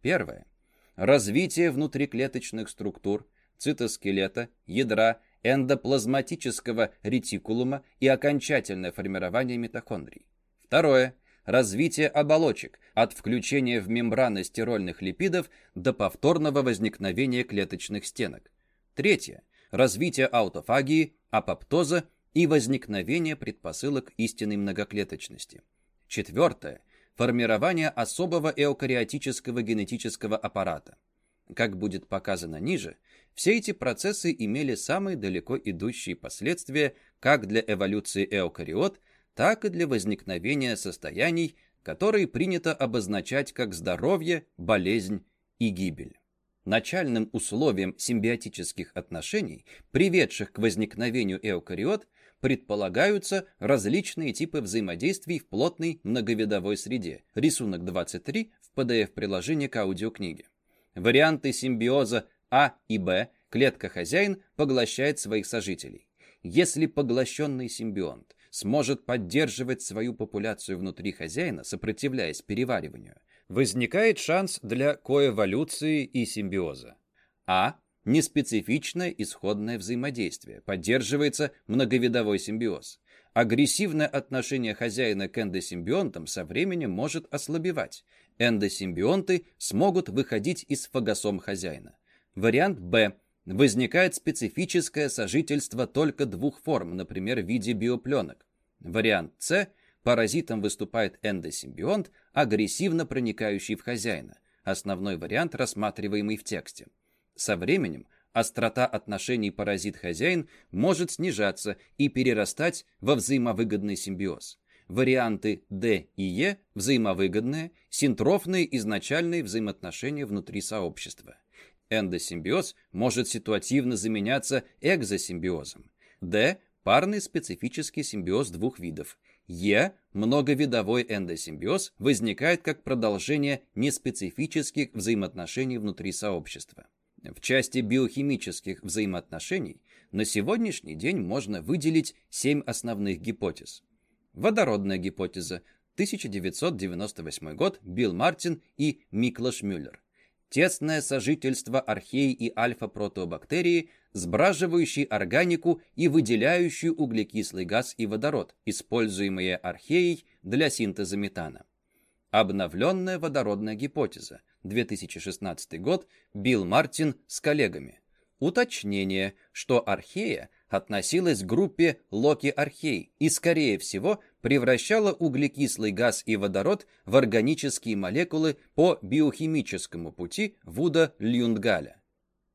Первое. Развитие внутриклеточных структур, цитоскелета, ядра, эндоплазматического ретикулума и окончательное формирование митохондрий. Второе. Развитие оболочек от включения в мембраны стирольных липидов до повторного возникновения клеточных стенок. Третье. Развитие аутофагии, апоптоза и возникновение предпосылок истинной многоклеточности. Четвертое. Формирование особого эукариотического генетического аппарата. Как будет показано ниже, все эти процессы имели самые далеко идущие последствия как для эволюции эукариот, так и для возникновения состояний, которые принято обозначать как здоровье, болезнь и гибель. Начальным условием симбиотических отношений, приведших к возникновению эукариот, предполагаются различные типы взаимодействий в плотной многовидовой среде. Рисунок 23 в PDF-приложении к аудиокниге. Варианты симбиоза А и Б клетка-хозяин поглощает своих сожителей. Если поглощенный симбионт сможет поддерживать свою популяцию внутри хозяина, сопротивляясь перевариванию, возникает шанс для коэволюции и симбиоза. А неспецифичное исходное взаимодействие, поддерживается многовидовой симбиоз. Агрессивное отношение хозяина к эндосимбионтам со временем может ослабевать. Эндосимбионты смогут выходить из фагосом хозяина. Вариант Б. Возникает специфическое сожительство только двух форм, например, в виде биопленок. Вариант С. Паразитом выступает эндосимбионт, агрессивно проникающий в хозяина. Основной вариант, рассматриваемый в тексте. Со временем острота отношений паразит-хозяин может снижаться и перерастать во взаимовыгодный симбиоз. Варианты D и E – взаимовыгодные, синтрофные изначальные взаимоотношения внутри сообщества. Эндосимбиоз может ситуативно заменяться экзосимбиозом. D – парный специфический симбиоз двух видов. Е – многовидовой эндосимбиоз возникает как продолжение неспецифических взаимоотношений внутри сообщества. В части биохимических взаимоотношений на сегодняшний день можно выделить семь основных гипотез. Водородная гипотеза, 1998 год, Билл Мартин и Миклаш Мюллер. Тесное сожительство археи и альфа-протеобактерии, сбраживающие органику и выделяющие углекислый газ и водород, используемые археей для синтеза метана. Обновленная водородная гипотеза, 2016 год, Билл Мартин с коллегами. Уточнение, что архея относилась к группе Локи-архей и, скорее всего, превращала углекислый газ и водород в органические молекулы по биохимическому пути Вуда-Люндгаля.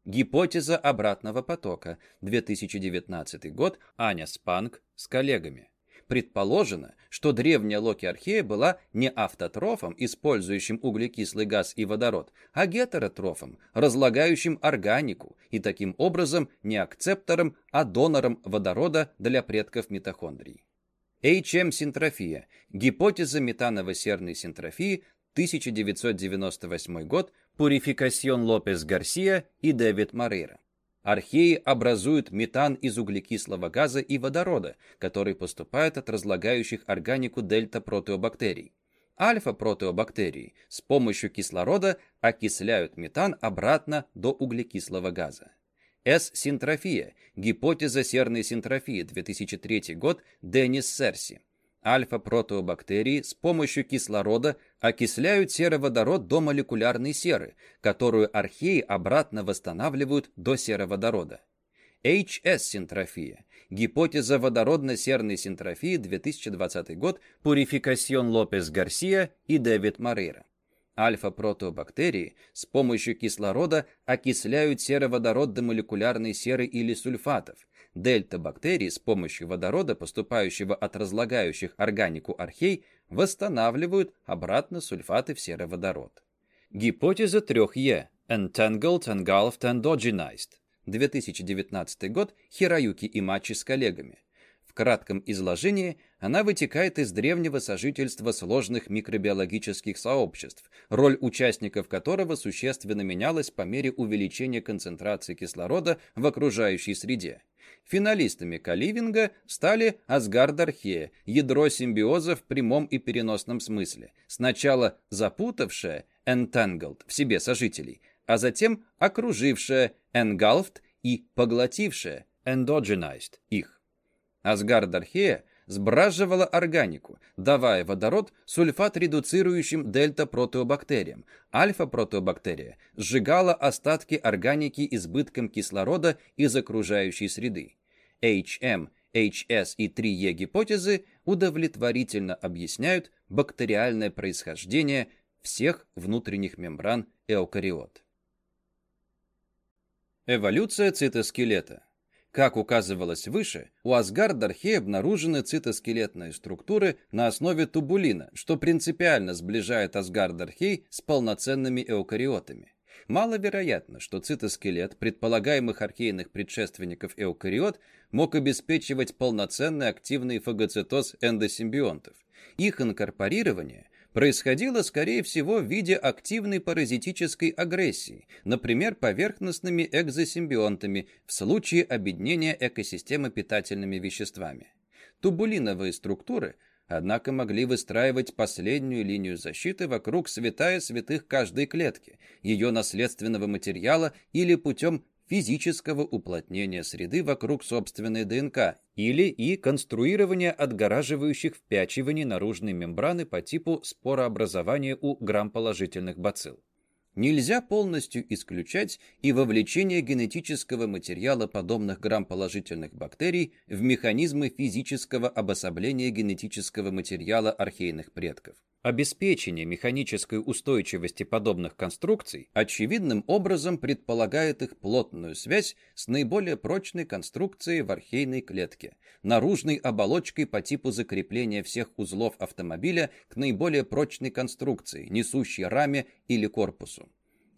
Гипотеза обратного потока, 2019 год, Аня Спанк с коллегами. Предположено, что древняя локиархея была не автотрофом, использующим углекислый газ и водород, а гетеротрофом, разлагающим органику, и таким образом не акцептором, а донором водорода для предков митохондрий. HM-синтрофия. Гипотеза метаново-серной синтрофии, 1998 год, Пурификасьон Лопес Гарсия и Дэвид Морейра. Археи образуют метан из углекислого газа и водорода, который поступает от разлагающих органику дельта-протеобактерий. Альфа-протеобактерии с помощью кислорода окисляют метан обратно до углекислого газа. С-синтрофия, гипотеза серной синтрофии, 2003 год, Деннис Серси. Альфа-протеобактерии с помощью кислорода окисляют сероводород до молекулярной серы, которую археи обратно восстанавливают до сероводорода. HS-синтрофия. Гипотеза водородно-серной синтрофии, 2020 год, Пурификасьон Лопес Гарсия и Дэвид Морейра. Альфа-протеобактерии с помощью кислорода окисляют сероводород до молекулярной серы или сульфатов. Дельта-бактерии с помощью водорода, поступающего от разлагающих органику архей, восстанавливают обратно сульфаты в сероводород. Гипотеза 3Е. Entangled, Engulfed, Endogenized. 2019 год. Хироюки и Мачи с коллегами. В кратком изложении она вытекает из древнего сожительства сложных микробиологических сообществ, роль участников которого существенно менялась по мере увеличения концентрации кислорода в окружающей среде. Финалистами Каливинга стали Асгард-Архея, ядро симбиоза в прямом и переносном смысле, сначала запутавшее, entangled, в себе сожителей, а затем окружившее, engulfed и поглотившее, endogenized, их. Асгард Архея сбраживала органику, давая водород сульфат-редуцирующим дельта-протеобактериям. Альфа-протеобактерия сжигала остатки органики избытком кислорода из окружающей среды. HM, HS и 3E гипотезы удовлетворительно объясняют бактериальное происхождение всех внутренних мембран эукариот. Эволюция цитоскелета как указывалось выше, у асгардархей обнаружены цитоскелетные структуры на основе тубулина, что принципиально сближает асгардархей с полноценными эукариотами. Маловероятно, что цитоскелет предполагаемых архейных предшественников эукариот мог обеспечивать полноценный активный фагоцитоз эндосимбионтов. Их инкорпорирование происходило, скорее всего, в виде активной паразитической агрессии, например, поверхностными экзосимбионтами в случае объединения экосистемы питательными веществами. Тубулиновые структуры, однако, могли выстраивать последнюю линию защиты вокруг святая святых каждой клетки, ее наследственного материала или путем физического уплотнения среды вокруг собственной ДНК или и конструирования отгораживающих впячиваний наружной мембраны по типу спорообразования у грамположительных бацилл. Нельзя полностью исключать и вовлечение генетического материала подобных грамположительных бактерий в механизмы физического обособления генетического материала архейных предков. Обеспечение механической устойчивости подобных конструкций очевидным образом предполагает их плотную связь с наиболее прочной конструкцией в архейной клетке, наружной оболочкой по типу закрепления всех узлов автомобиля к наиболее прочной конструкции, несущей раме или корпусу.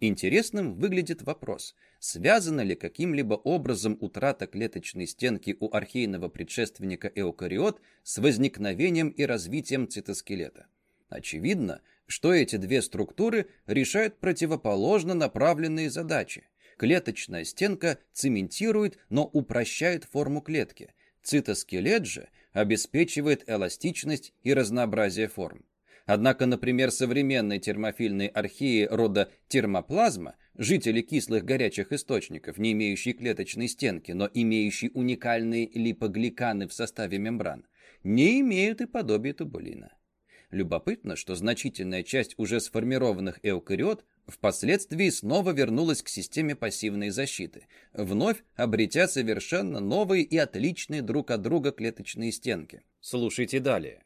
Интересным выглядит вопрос, связана ли каким-либо образом утрата клеточной стенки у архейного предшественника эукариот с возникновением и развитием цитоскелета. Очевидно, что эти две структуры решают противоположно направленные задачи. Клеточная стенка цементирует, но упрощает форму клетки. Цитоскелет же обеспечивает эластичность и разнообразие форм. Однако, например, современные термофильные археи рода термоплазма, жители кислых горячих источников, не имеющие клеточной стенки, но имеющие уникальные липогликаны в составе мембран, не имеют и подобия тубулина. Любопытно, что значительная часть уже сформированных эукариот впоследствии снова вернулась к системе пассивной защиты, вновь обретя совершенно новые и отличные друг от друга клеточные стенки. Слушайте далее.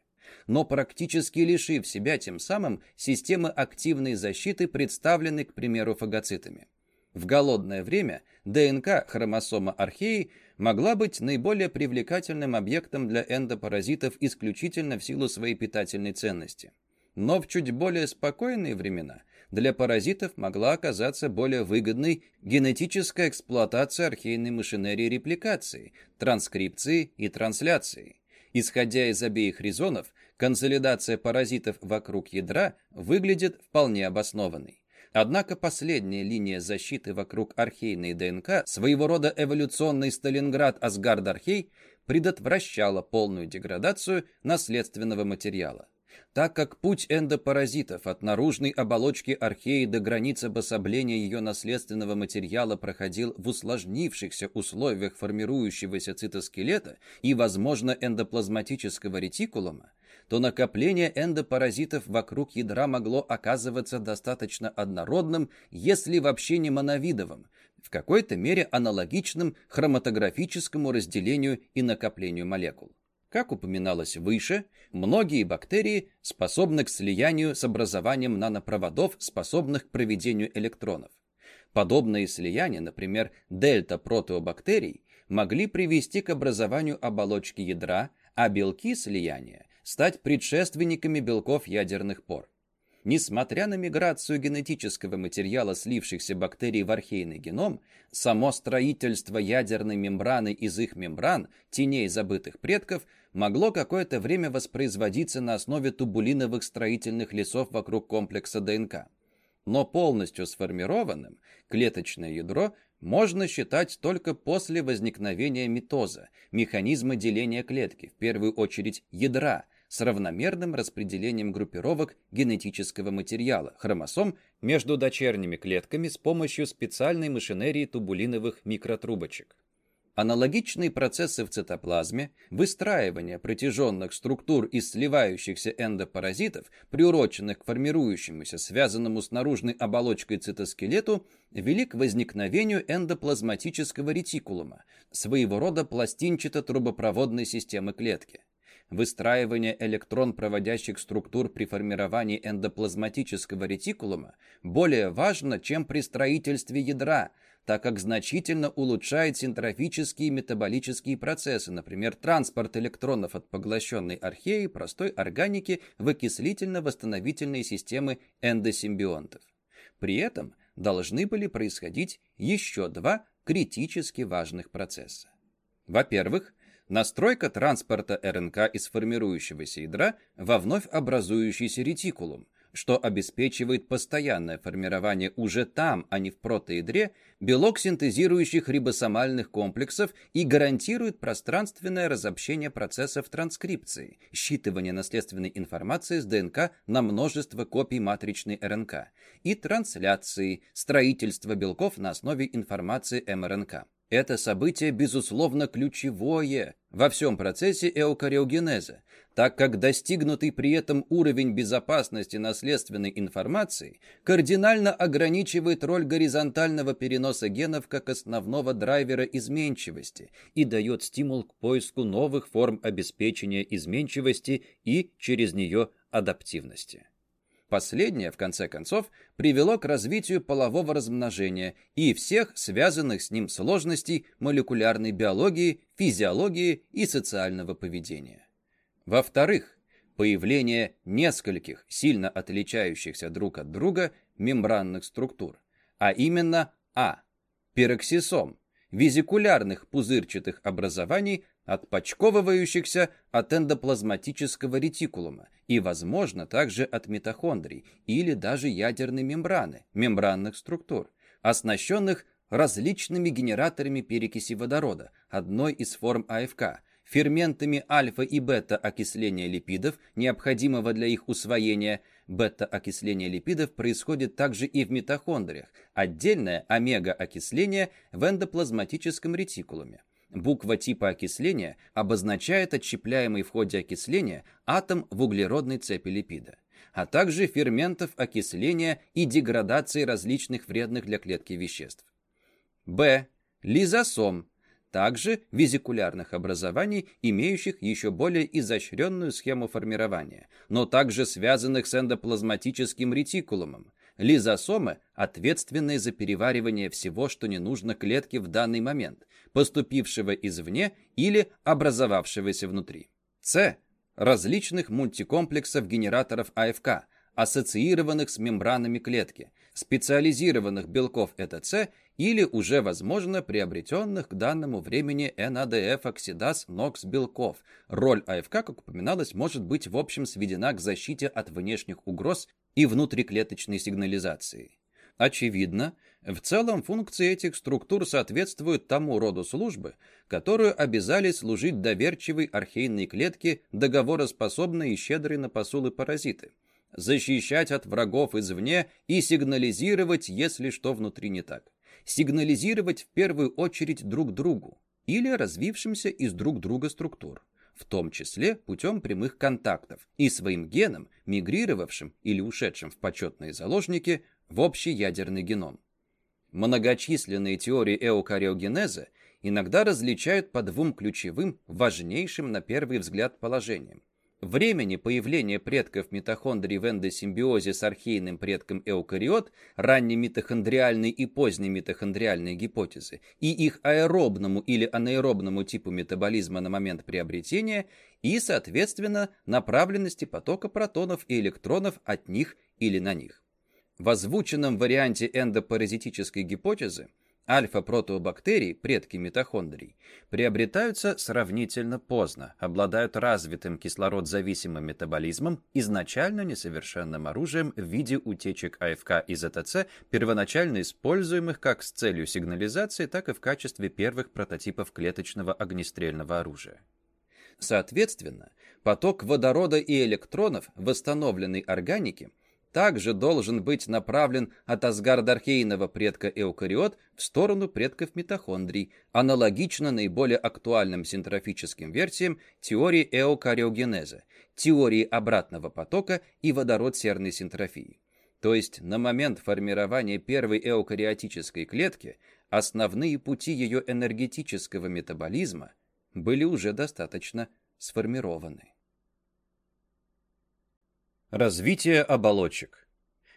Но практически лишив себя тем самым системы активной защиты, представленной, к примеру, фагоцитами. В голодное время ДНК хромосома археи могла быть наиболее привлекательным объектом для эндопаразитов исключительно в силу своей питательной ценности. Но в чуть более спокойные времена для паразитов могла оказаться более выгодной генетическая эксплуатация архейной машинерии репликации, транскрипции и трансляции. Исходя из обеих резонов, консолидация паразитов вокруг ядра выглядит вполне обоснованной. Однако последняя линия защиты вокруг архейной ДНК, своего рода эволюционный Сталинград Асгард-Архей, предотвращала полную деградацию наследственного материала. Так как путь эндопаразитов от наружной оболочки археи до границ обособления ее наследственного материала проходил в усложнившихся условиях формирующегося цитоскелета и, возможно, эндоплазматического ретикулума, то накопление эндопаразитов вокруг ядра могло оказываться достаточно однородным, если вообще не моновидовым, в какой-то мере аналогичным хроматографическому разделению и накоплению молекул. Как упоминалось выше, многие бактерии способны к слиянию с образованием нанопроводов, способных к проведению электронов. Подобные слияния, например, дельта-протеобактерий, могли привести к образованию оболочки ядра, а белки слияния стать предшественниками белков ядерных пор. Несмотря на миграцию генетического материала слившихся бактерий в архейный геном, само строительство ядерной мембраны из их мембран, теней забытых предков, могло какое-то время воспроизводиться на основе тубулиновых строительных лесов вокруг комплекса ДНК. Но полностью сформированным клеточное ядро можно считать только после возникновения митоза, механизма деления клетки, в первую очередь ядра – с равномерным распределением группировок генетического материала, хромосом, между дочерними клетками с помощью специальной машинерии тубулиновых микротрубочек. Аналогичные процессы в цитоплазме, выстраивание протяженных структур из сливающихся эндопаразитов, приуроченных к формирующемуся, связанному с наружной оболочкой цитоскелету, вели к возникновению эндоплазматического ретикулума, своего рода пластинчато-трубопроводной системы клетки. Выстраивание электрон-проводящих структур при формировании эндоплазматического ретикулума более важно, чем при строительстве ядра, так как значительно улучшает синтрофические метаболические процессы, например, транспорт электронов от поглощенной археи простой органики в окислительно-восстановительные системы эндосимбионтов. При этом должны были происходить еще два критически важных процесса. Во-первых, настройка транспорта РНК из формирующегося ядра во вновь образующийся ретикулум, что обеспечивает постоянное формирование уже там, а не в протоядре, белок синтезирующих рибосомальных комплексов и гарантирует пространственное разобщение процессов транскрипции, считывание наследственной информации с ДНК на множество копий матричной РНК и трансляции, строительства белков на основе информации мРНК. Это событие, безусловно, ключевое во всем процессе эукариогенеза, так как достигнутый при этом уровень безопасности наследственной информации кардинально ограничивает роль горизонтального переноса генов как основного драйвера изменчивости и дает стимул к поиску новых форм обеспечения изменчивости и, через нее, адаптивности. Последнее, в конце концов, привело к развитию полового размножения и всех связанных с ним сложностей молекулярной биологии, физиологии и социального поведения. Во-вторых, появление нескольких сильно отличающихся друг от друга мембранных структур, а именно А. Пероксисом, визикулярных пузырчатых образований, отпочковывающихся от эндоплазматического ретикулума и, возможно, также от митохондрий или даже ядерной мембраны, мембранных структур, оснащенных различными генераторами перекиси водорода, одной из форм АФК, ферментами альфа и бета окисления липидов, необходимого для их усвоения. Бета-окисление липидов происходит также и в митохондриях, отдельное омега-окисление в эндоплазматическом ретикулуме. Буква типа окисления обозначает отщепляемый в ходе окисления атом в углеродной цепи липида, а также ферментов окисления и деградации различных вредных для клетки веществ. Б. Лизосом. Также визикулярных образований, имеющих еще более изощренную схему формирования, но также связанных с эндоплазматическим ретикулумом, Лизосомы ответственны за переваривание всего, что не нужно клетке в данный момент, поступившего извне или образовавшегося внутри. С. Различных мультикомплексов генераторов АФК, ассоциированных с мембранами клетки, специализированных белков ЭТЦ или уже, возможно, приобретенных к данному времени НАДФ-оксидаз НОКС-белков. Роль АФК, как упоминалось, может быть в общем сведена к защите от внешних угроз и внутриклеточной сигнализации. Очевидно, в целом функции этих структур соответствуют тому роду службы, которую обязали служить доверчивой архейной клетке договороспособные и щедрые на посулы паразиты, защищать от врагов извне и сигнализировать, если что внутри не так. Сигнализировать в первую очередь друг другу или развившимся из друг друга структур в том числе путем прямых контактов, и своим геном, мигрировавшим или ушедшим в почетные заложники, в общий ядерный геном. многочисленные теории эукариогенеза иногда различают по двум ключевым, важнейшим на первый взгляд положениям. Времени появления предков митохондрий в эндосимбиозе с архейным предком эукариот, ранней митохондриальной и поздней митохондриальной гипотезы, и их аэробному или анаэробному типу метаболизма на момент приобретения, и, соответственно, направленности потока протонов и электронов от них или на них. В озвученном варианте эндопаразитической гипотезы Альфа-протеобактерии, предки митохондрий, приобретаются сравнительно поздно, обладают развитым кислород-зависимым метаболизмом, изначально несовершенным оружием в виде утечек АФК из АТЦ, первоначально используемых как с целью сигнализации, так и в качестве первых прототипов клеточного огнестрельного оружия. Соответственно, поток водорода и электронов восстановленной органики – также должен быть направлен от асгардархейного предка эукариот в сторону предков митохондрий, аналогично наиболее актуальным синтрофическим версиям теории эукариогенеза, теории обратного потока и водород-серной синтрофии. То есть на момент формирования первой эукариотической клетки основные пути ее энергетического метаболизма были уже достаточно сформированы. Развитие оболочек.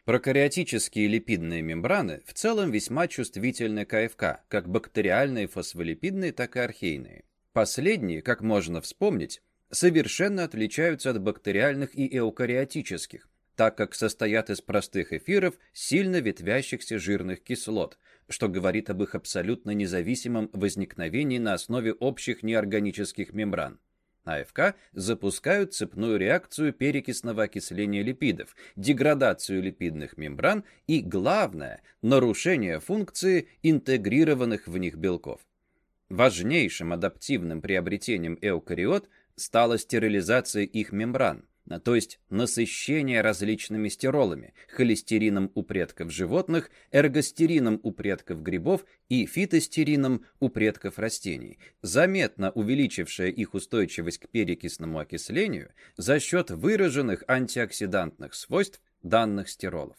Прокариотические липидные мембраны в целом весьма чувствительны к АФК, как бактериальные фосфолипидные, так и архейные. Последние, как можно вспомнить, совершенно отличаются от бактериальных и эукариотических, так как состоят из простых эфиров сильно ветвящихся жирных кислот, что говорит об их абсолютно независимом возникновении на основе общих неорганических мембран. АФК запускают цепную реакцию перекисного окисления липидов, деградацию липидных мембран и, главное, нарушение функции интегрированных в них белков. Важнейшим адаптивным приобретением эукариот стала стерилизация их мембран, то есть насыщение различными стиролами, холестерином у предков животных, эргостерином у предков грибов и фитостерином у предков растений, заметно увеличившая их устойчивость к перекисному окислению за счет выраженных антиоксидантных свойств данных стиролов.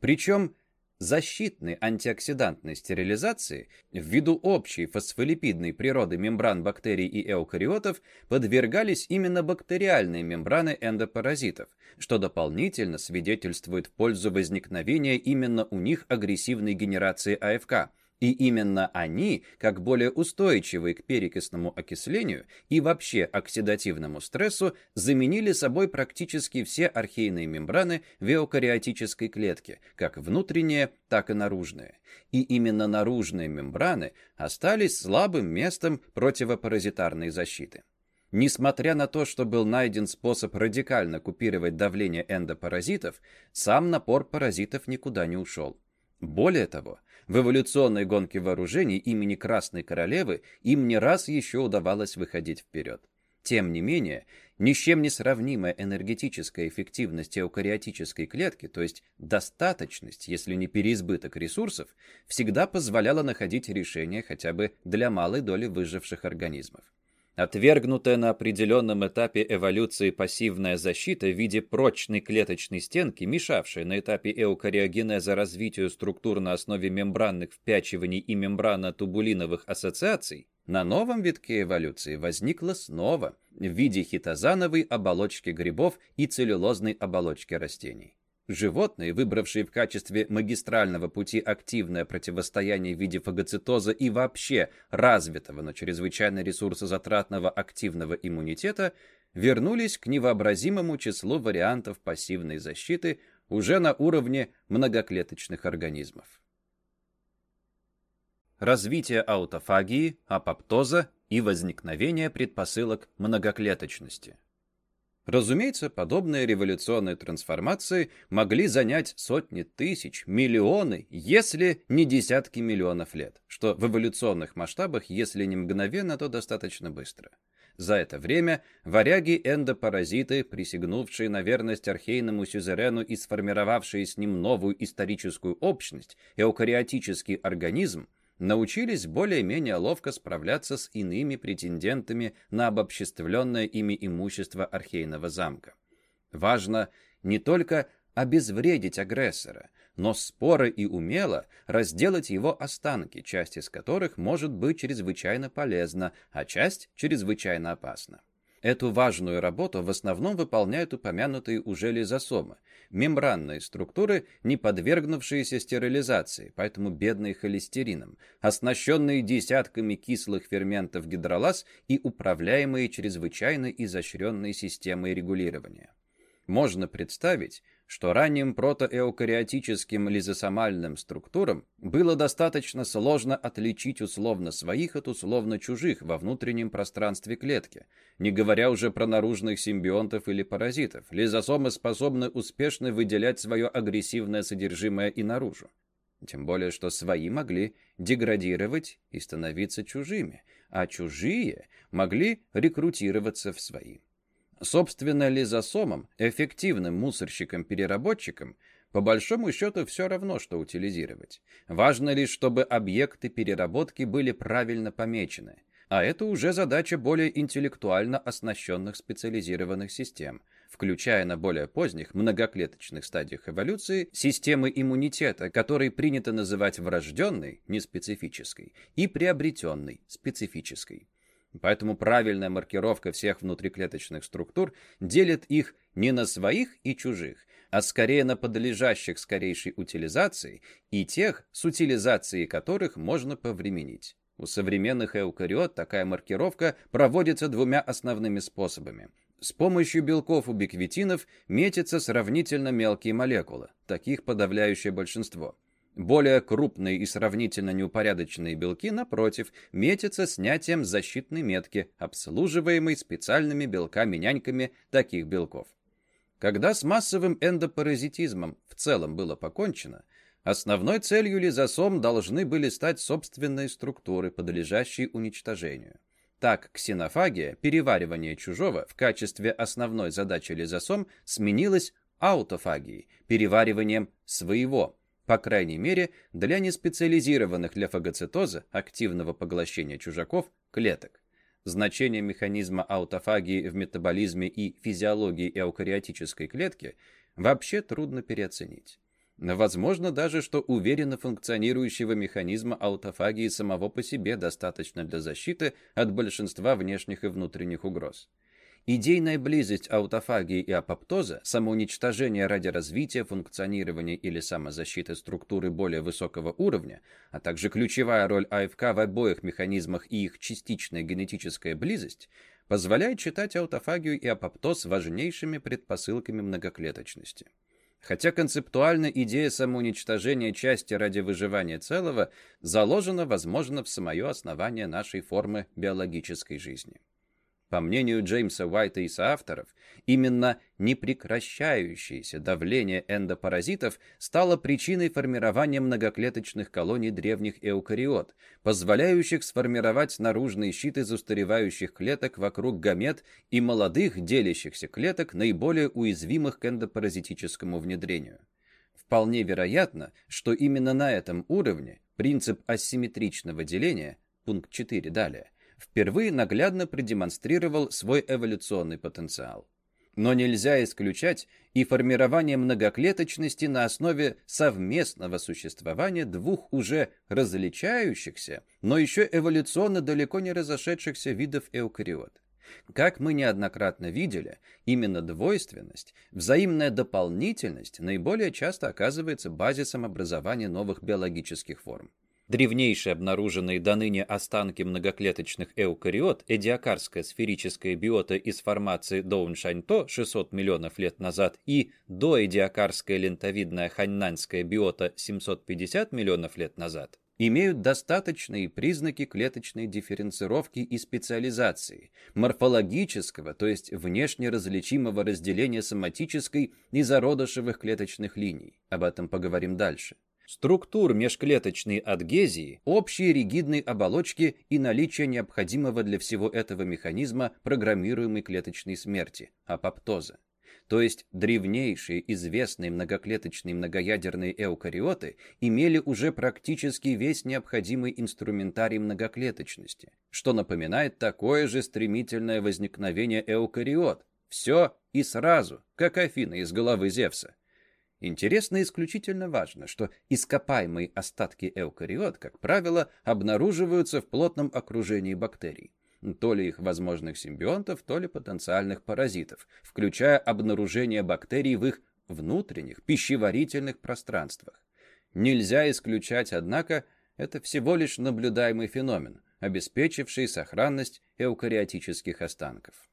Причем защитной антиоксидантной стерилизации ввиду общей фосфолипидной природы мембран бактерий и эукариотов подвергались именно бактериальные мембраны эндопаразитов, что дополнительно свидетельствует в пользу возникновения именно у них агрессивной генерации АФК, и именно они, как более устойчивые к перекисному окислению и вообще оксидативному стрессу, заменили собой практически все архейные мембраны в эукариотической клетке, как внутренние, так и наружные. И именно наружные мембраны остались слабым местом противопаразитарной защиты. Несмотря на то, что был найден способ радикально купировать давление эндопаразитов, сам напор паразитов никуда не ушел. Более того, в эволюционной гонке вооружений имени Красной Королевы им не раз еще удавалось выходить вперед. Тем не менее, ни с чем не сравнимая энергетическая эффективность эукариотической клетки, то есть достаточность, если не переизбыток ресурсов, всегда позволяла находить решения хотя бы для малой доли выживших организмов. Отвергнутая на определенном этапе эволюции пассивная защита в виде прочной клеточной стенки, мешавшая на этапе эукариогенеза развитию структур на основе мембранных впячиваний и мембрано-тубулиновых ассоциаций, на новом витке эволюции возникла снова в виде хитозановой оболочки грибов и целлюлозной оболочки растений. Животные, выбравшие в качестве магистрального пути активное противостояние в виде фагоцитоза и вообще развитого, но чрезвычайно ресурсозатратного активного иммунитета, вернулись к невообразимому числу вариантов пассивной защиты уже на уровне многоклеточных организмов. Развитие аутофагии, апоптоза и возникновение предпосылок многоклеточности – Разумеется, подобные революционные трансформации могли занять сотни тысяч, миллионы, если не десятки миллионов лет, что в эволюционных масштабах, если не мгновенно, то достаточно быстро. За это время варяги-эндопаразиты, присягнувшие на верность архейному сюзерену и сформировавшие с ним новую историческую общность, эукариотический организм, научились более-менее ловко справляться с иными претендентами на обобществленное ими имущество Архейного замка. Важно не только обезвредить агрессора, но споро и умело разделать его останки, часть из которых может быть чрезвычайно полезна, а часть чрезвычайно опасна. Эту важную работу в основном выполняют упомянутые уже лизосомы, мембранные структуры, не подвергнувшиеся стерилизации, поэтому бедные холестерином, оснащенные десятками кислых ферментов гидролаз и управляемые чрезвычайно изощренной системой регулирования. Можно представить, что ранним протоэукариотическим лизосомальным структурам было достаточно сложно отличить условно своих от условно чужих во внутреннем пространстве клетки, не говоря уже про наружных симбионтов или паразитов. Лизосомы способны успешно выделять свое агрессивное содержимое и наружу. Тем более, что свои могли деградировать и становиться чужими, а чужие могли рекрутироваться в свои. Собственно, лизосомам, эффективным мусорщикам-переработчикам, по большому счету все равно, что утилизировать. Важно лишь, чтобы объекты переработки были правильно помечены. А это уже задача более интеллектуально оснащенных специализированных систем, включая на более поздних многоклеточных стадиях эволюции системы иммунитета, которые принято называть врожденной, неспецифической, и приобретенной, специфической. Поэтому правильная маркировка всех внутриклеточных структур делит их не на своих и чужих, а скорее на подлежащих скорейшей утилизации и тех, с утилизацией которых можно повременить. У современных эукариот такая маркировка проводится двумя основными способами. С помощью белков убиквитинов метятся сравнительно мелкие молекулы, таких подавляющее большинство – более крупные и сравнительно неупорядоченные белки, напротив, метятся снятием защитной метки, обслуживаемой специальными белками-няньками таких белков. Когда с массовым эндопаразитизмом в целом было покончено, основной целью лизосом должны были стать собственные структуры, подлежащие уничтожению. Так, ксенофагия, переваривание чужого, в качестве основной задачи лизосом сменилась аутофагией, перевариванием своего, по крайней мере, для неспециализированных для фагоцитоза, активного поглощения чужаков, клеток. Значение механизма аутофагии в метаболизме и физиологии эукариотической клетки вообще трудно переоценить. Возможно даже, что уверенно функционирующего механизма аутофагии самого по себе достаточно для защиты от большинства внешних и внутренних угроз. Идейная близость аутофагии и апоптоза, самоуничтожение ради развития, функционирования или самозащиты структуры более высокого уровня, а также ключевая роль АФК в обоих механизмах и их частичная генетическая близость, позволяет считать аутофагию и апоптоз важнейшими предпосылками многоклеточности. Хотя концептуально идея самоуничтожения части ради выживания целого заложена, возможно, в самое основание нашей формы биологической жизни. По мнению Джеймса Уайта и соавторов, именно непрекращающееся давление эндопаразитов стало причиной формирования многоклеточных колоний древних эукариот, позволяющих сформировать наружный щит из устаревающих клеток вокруг гамет и молодых делящихся клеток, наиболее уязвимых к эндопаразитическому внедрению. Вполне вероятно, что именно на этом уровне принцип асимметричного деления, пункт 4 далее, впервые наглядно продемонстрировал свой эволюционный потенциал. Но нельзя исключать и формирование многоклеточности на основе совместного существования двух уже различающихся, но еще эволюционно далеко не разошедшихся видов эукариот. Как мы неоднократно видели, именно двойственность, взаимная дополнительность наиболее часто оказывается базисом образования новых биологических форм. Древнейшие обнаруженные до ныне останки многоклеточных эукариот, эдиакарская сферическая биота из формации Доуншаньто 600 миллионов лет назад и доэдиакарская лентовидная ханьнаньская биота 750 миллионов лет назад, имеют достаточные признаки клеточной дифференцировки и специализации, морфологического, то есть внешне различимого разделения соматической и зародышевых клеточных линий. Об этом поговорим дальше структур межклеточной адгезии, общей ригидной оболочки и наличие необходимого для всего этого механизма программируемой клеточной смерти, апоптоза. То есть древнейшие известные многоклеточные многоядерные эукариоты имели уже практически весь необходимый инструментарий многоклеточности, что напоминает такое же стремительное возникновение эукариот. Все и сразу, как Афина из головы Зевса. Интересно и исключительно важно, что ископаемые остатки эукариот, как правило, обнаруживаются в плотном окружении бактерий. То ли их возможных симбионтов, то ли потенциальных паразитов, включая обнаружение бактерий в их внутренних пищеварительных пространствах. Нельзя исключать, однако, это всего лишь наблюдаемый феномен, обеспечивший сохранность эукариотических останков.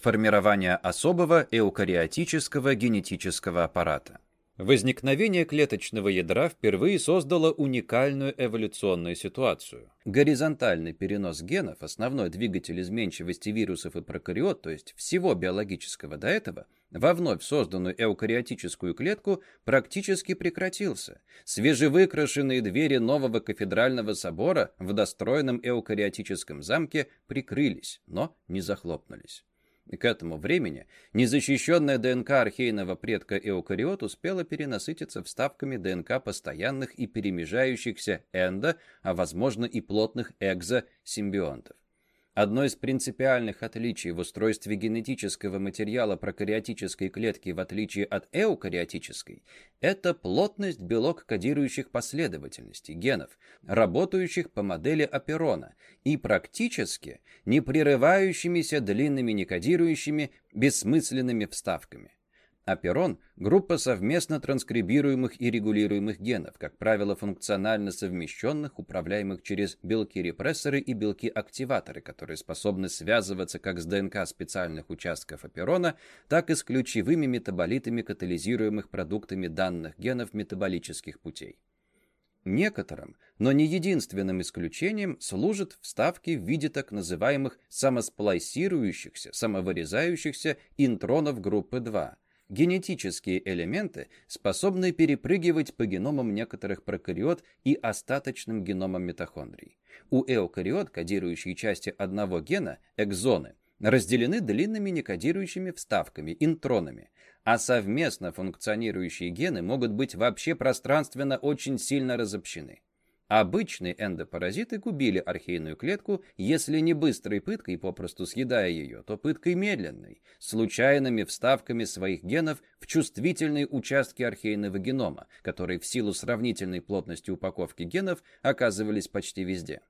Формирование особого эукариотического генетического аппарата. Возникновение клеточного ядра впервые создало уникальную эволюционную ситуацию. Горизонтальный перенос генов, основной двигатель изменчивости вирусов и прокариот, то есть всего биологического до этого, во вновь созданную эукариотическую клетку практически прекратился. Свежевыкрашенные двери нового кафедрального собора в достроенном эукариотическом замке прикрылись, но не захлопнулись. К этому времени незащищенная ДНК архейного предка эукариот успела перенасытиться вставками ДНК постоянных и перемежающихся эндо, а возможно и плотных экзосимбионтов. Одно из принципиальных отличий в устройстве генетического материала прокариотической клетки в отличие от эукариотической – это плотность белок-кодирующих последовательностей генов, работающих по модели Аперона, и практически не прерывающимися длинными некодирующими бессмысленными вставками. Аперон – группа совместно транскрибируемых и регулируемых генов, как правило, функционально совмещенных, управляемых через белки-репрессоры и белки-активаторы, которые способны связываться как с ДНК специальных участков аперона, так и с ключевыми метаболитами катализируемых продуктами данных генов метаболических путей. Некоторым, но не единственным исключением служат вставки в виде так называемых самосплайсирующихся, самовырезающихся интронов группы 2 – генетические элементы, способные перепрыгивать по геномам некоторых прокариот и остаточным геномам митохондрий. У эукариот кодирующие части одного гена, экзоны, разделены длинными некодирующими вставками, интронами, а совместно функционирующие гены могут быть вообще пространственно очень сильно разобщены. Обычные эндопаразиты губили архейную клетку, если не быстрой пыткой, попросту съедая ее, то пыткой медленной, случайными вставками своих генов в чувствительные участки архейного генома, которые в силу сравнительной плотности упаковки генов оказывались почти везде.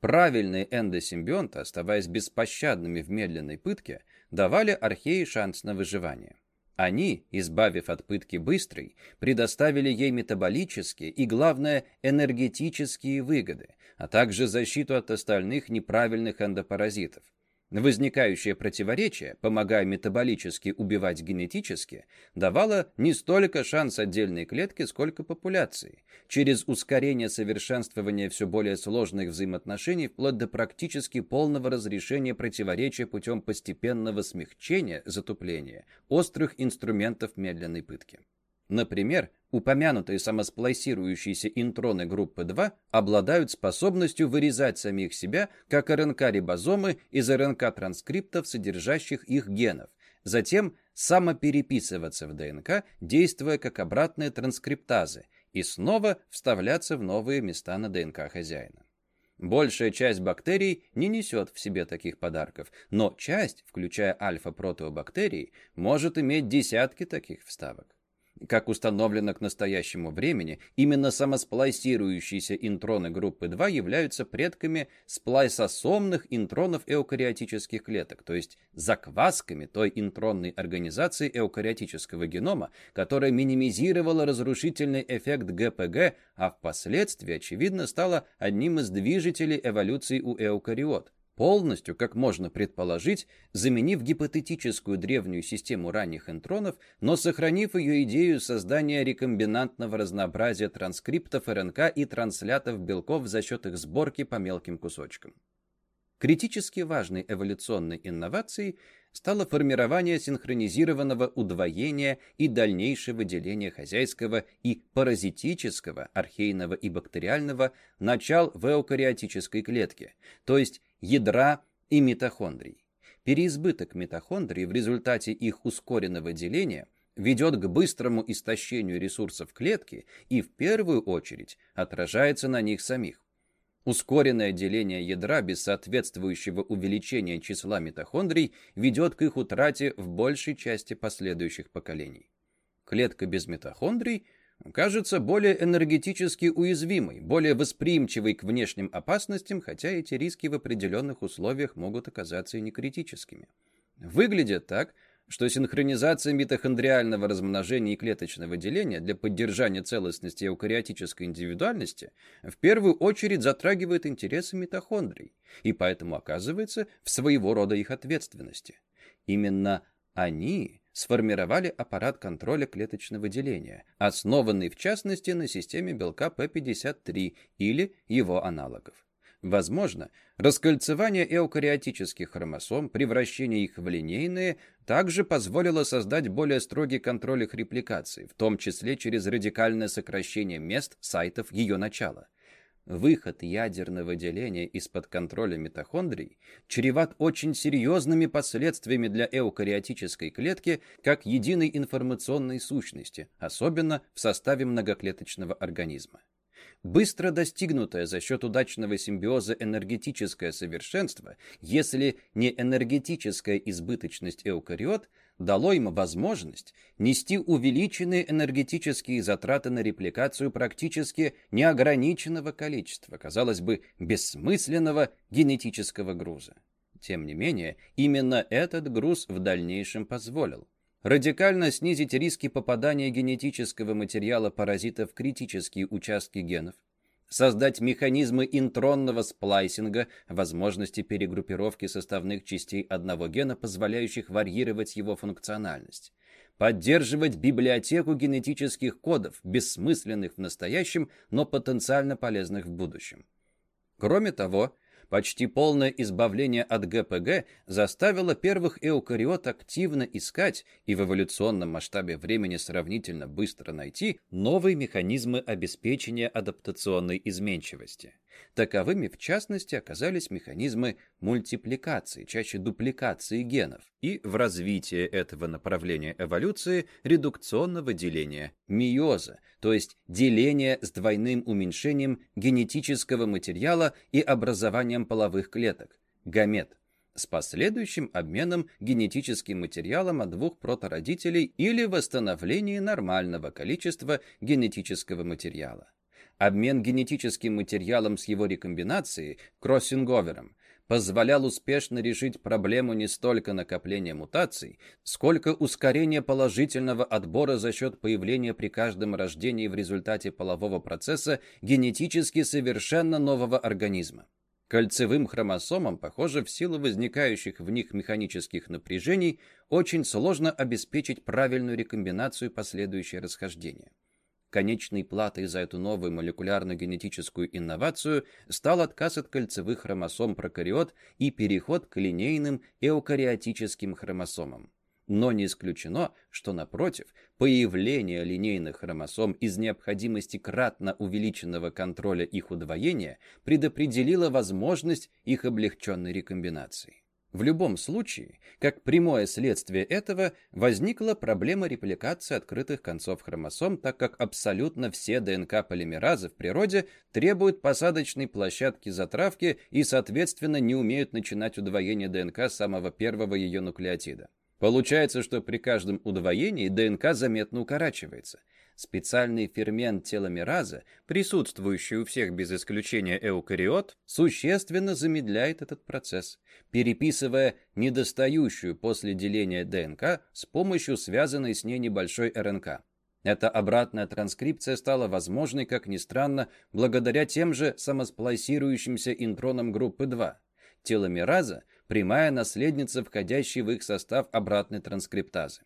Правильные эндосимбионты, оставаясь беспощадными в медленной пытке, давали археи шанс на выживание. Они, избавив от пытки быстрой, предоставили ей метаболические и, главное, энергетические выгоды, а также защиту от остальных неправильных эндопаразитов. Возникающее противоречие, помогая метаболически убивать генетически, давало не столько шанс отдельной клетки, сколько популяции, через ускорение совершенствования все более сложных взаимоотношений вплоть до практически полного разрешения противоречия путем постепенного смягчения, затупления, острых инструментов медленной пытки. Например, упомянутые самосплайсирующиеся интроны группы 2 обладают способностью вырезать самих себя как РНК-рибозомы из РНК-транскриптов, содержащих их генов, затем самопереписываться в ДНК, действуя как обратные транскриптазы, и снова вставляться в новые места на ДНК хозяина. Большая часть бактерий не несет в себе таких подарков, но часть, включая альфа-протеобактерии, может иметь десятки таких вставок. Как установлено к настоящему времени, именно самосплайсирующиеся интроны группы 2 являются предками сплайсосомных интронов эукариотических клеток, то есть заквасками той интронной организации эукариотического генома, которая минимизировала разрушительный эффект ГПГ, а впоследствии, очевидно, стала одним из движителей эволюции у эукариот полностью, как можно предположить, заменив гипотетическую древнюю систему ранних интронов, но сохранив ее идею создания рекомбинантного разнообразия транскриптов РНК и транслятов белков за счет их сборки по мелким кусочкам. Критически важной эволюционной инновацией стало формирование синхронизированного удвоения и дальнейшее выделение хозяйского и паразитического, архейного и бактериального начал в эукариотической клетке, то есть ядра и митохондрий. Переизбыток митохондрий в результате их ускоренного деления ведет к быстрому истощению ресурсов клетки и в первую очередь отражается на них самих. Ускоренное деление ядра без соответствующего увеличения числа митохондрий ведет к их утрате в большей части последующих поколений. Клетка без митохондрий кажется более энергетически уязвимой, более восприимчивой к внешним опасностям, хотя эти риски в определенных условиях могут оказаться и не критическими. Выглядит так, что синхронизация митохондриального размножения и клеточного деления для поддержания целостности эукариотической индивидуальности в первую очередь затрагивает интересы митохондрий и поэтому оказывается в своего рода их ответственности. Именно они сформировали аппарат контроля клеточного деления, основанный в частности на системе белка P53 или его аналогов. Возможно, раскольцевание эукариотических хромосом, превращение их в линейные, также позволило создать более строгий контроль их репликации, в том числе через радикальное сокращение мест сайтов ее начала. Выход ядерного деления из-под контроля митохондрий чреват очень серьезными последствиями для эукариотической клетки как единой информационной сущности, особенно в составе многоклеточного организма. Быстро достигнутое за счет удачного симбиоза энергетическое совершенство, если не энергетическая избыточность эукариот, дало им возможность нести увеличенные энергетические затраты на репликацию практически неограниченного количества, казалось бы, бессмысленного генетического груза. Тем не менее, именно этот груз в дальнейшем позволил радикально снизить риски попадания генетического материала паразитов в критические участки генов, создать механизмы интронного сплайсинга, возможности перегруппировки составных частей одного гена, позволяющих варьировать его функциональность, поддерживать библиотеку генетических кодов, бессмысленных в настоящем, но потенциально полезных в будущем. Кроме того, Почти полное избавление от ГПГ заставило первых эукариот активно искать и в эволюционном масштабе времени сравнительно быстро найти новые механизмы обеспечения адаптационной изменчивости. Таковыми, в частности, оказались механизмы мультипликации, чаще дупликации генов, и в развитии этого направления эволюции редукционного деления, миоза, то есть деления с двойным уменьшением генетического материала и образованием половых клеток, гамет, с последующим обменом генетическим материалом от двух протородителей или восстановлением нормального количества генетического материала. Обмен генетическим материалом с его рекомбинацией, кроссинговером, позволял успешно решить проблему не столько накопления мутаций, сколько ускорения положительного отбора за счет появления при каждом рождении в результате полового процесса генетически совершенно нового организма. Кольцевым хромосомам, похоже, в силу возникающих в них механических напряжений, очень сложно обеспечить правильную рекомбинацию и последующее расхождение. Конечной платой за эту новую молекулярно-генетическую инновацию стал отказ от кольцевых хромосом прокариот и переход к линейным эукариотическим хромосомам. Но не исключено, что, напротив, появление линейных хромосом из необходимости кратно увеличенного контроля их удвоения предопределило возможность их облегченной рекомбинации. В любом случае, как прямое следствие этого, возникла проблема репликации открытых концов хромосом, так как абсолютно все ДНК-полимеразы в природе требуют посадочной площадки затравки и, соответственно, не умеют начинать удвоение ДНК самого первого ее нуклеотида. Получается, что при каждом удвоении ДНК заметно укорачивается. Специальный фермент теломераза, присутствующий у всех без исключения эукариот, существенно замедляет этот процесс, переписывая недостающую после деления ДНК с помощью связанной с ней небольшой РНК. Эта обратная транскрипция стала возможной, как ни странно, благодаря тем же самосплайсирующимся интронам группы 2. Теломераза – прямая наследница входящей в их состав обратной транскриптазы.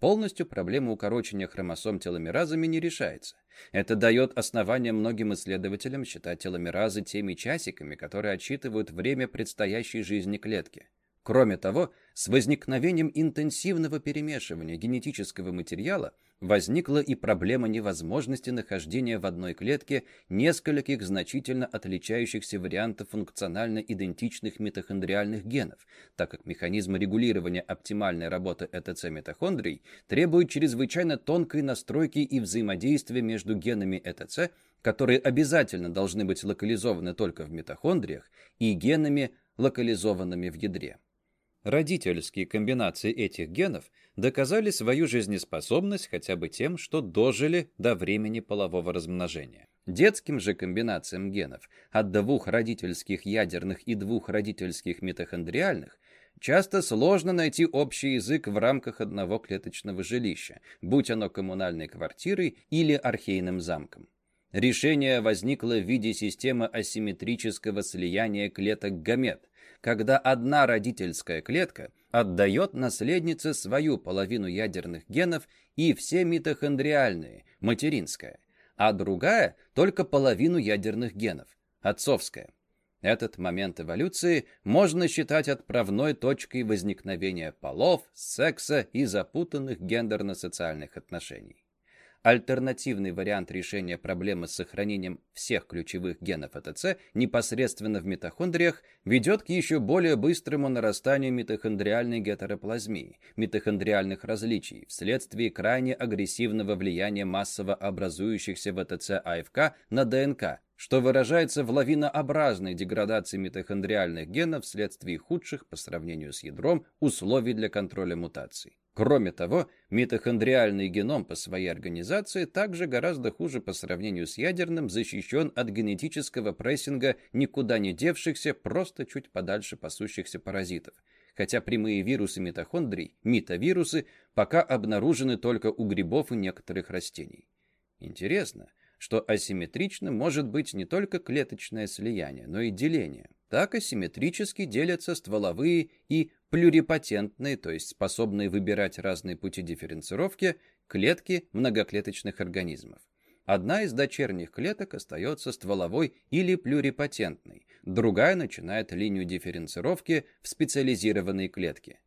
Полностью проблема укорочения хромосом теломеразами не решается. Это дает основание многим исследователям считать теломеразы теми часиками, которые отсчитывают время предстоящей жизни клетки. Кроме того, с возникновением интенсивного перемешивания генетического материала возникла и проблема невозможности нахождения в одной клетке нескольких значительно отличающихся вариантов функционально идентичных митохондриальных генов, так как механизмы регулирования оптимальной работы ЭТЦ-митохондрий требуют чрезвычайно тонкой настройки и взаимодействия между генами ЭТЦ, которые обязательно должны быть локализованы только в митохондриях, и генами, локализованными в ядре. Родительские комбинации этих генов доказали свою жизнеспособность хотя бы тем, что дожили до времени полового размножения. Детским же комбинациям генов от двух родительских ядерных и двух родительских митохондриальных часто сложно найти общий язык в рамках одного клеточного жилища, будь оно коммунальной квартирой или архейным замком. Решение возникло в виде системы асимметрического слияния клеток гамет, когда одна родительская клетка отдает наследнице свою половину ядерных генов и все митохондриальные, материнская, а другая только половину ядерных генов, отцовская. Этот момент эволюции можно считать отправной точкой возникновения полов, секса и запутанных гендерно-социальных отношений. Альтернативный вариант решения проблемы с сохранением всех ключевых генов АТЦ непосредственно в митохондриях ведет к еще более быстрому нарастанию митохондриальной гетероплазмии, митохондриальных различий вследствие крайне агрессивного влияния массово образующихся в АТЦ АФК на ДНК, что выражается в лавинообразной деградации митохондриальных генов вследствие худших по сравнению с ядром условий для контроля мутаций. Кроме того, митохондриальный геном по своей организации также гораздо хуже по сравнению с ядерным защищен от генетического прессинга никуда не девшихся, просто чуть подальше пасущихся паразитов. Хотя прямые вирусы митохондрий, митовирусы, пока обнаружены только у грибов и некоторых растений. Интересно, что асимметричным может быть не только клеточное слияние, но и деление. Так асимметрически делятся стволовые и плюрипатентные, то есть способные выбирать разные пути дифференцировки, клетки многоклеточных организмов. Одна из дочерних клеток остается стволовой или плюрипатентной, другая начинает линию дифференцировки в специализированной клетке.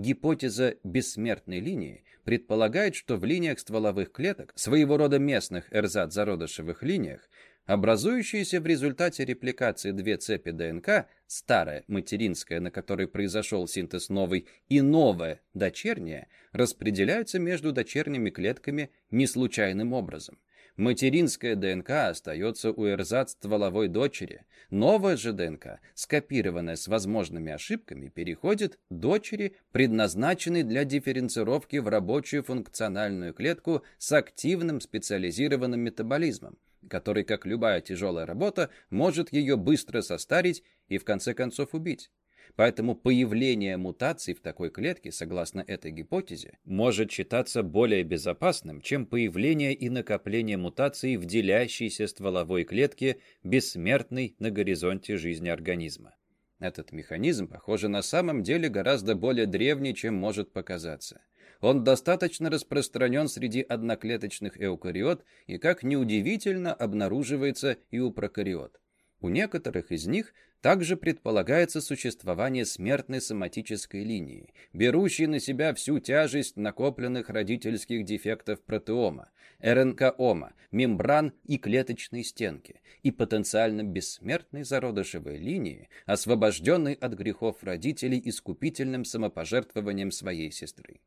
Гипотеза бессмертной линии предполагает, что в линиях стволовых клеток, своего рода местных эрзат-зародышевых линиях, образующиеся в результате репликации две цепи ДНК, старая, материнская, на которой произошел синтез новой, и новая, дочерняя, распределяются между дочерними клетками не случайным образом. Материнская ДНК остается у эрзац стволовой дочери. Новая же ДНК, скопированная с возможными ошибками, переходит дочери, предназначенной для дифференцировки в рабочую функциональную клетку с активным специализированным метаболизмом, который, как любая тяжелая работа, может ее быстро состарить и в конце концов убить. Поэтому появление мутаций в такой клетке, согласно этой гипотезе, может считаться более безопасным, чем появление и накопление мутаций в делящейся стволовой клетке, бессмертной на горизонте жизни организма. Этот механизм, похоже, на самом деле гораздо более древний, чем может показаться. Он достаточно распространен среди одноклеточных эукариот и, как неудивительно, обнаруживается и у прокариот. У некоторых из них также предполагается существование смертной соматической линии, берущей на себя всю тяжесть накопленных родительских дефектов протеома, РНКома, мембран и клеточной стенки, и потенциально бессмертной зародышевой линии, освобожденной от грехов родителей искупительным самопожертвованием своей сестры.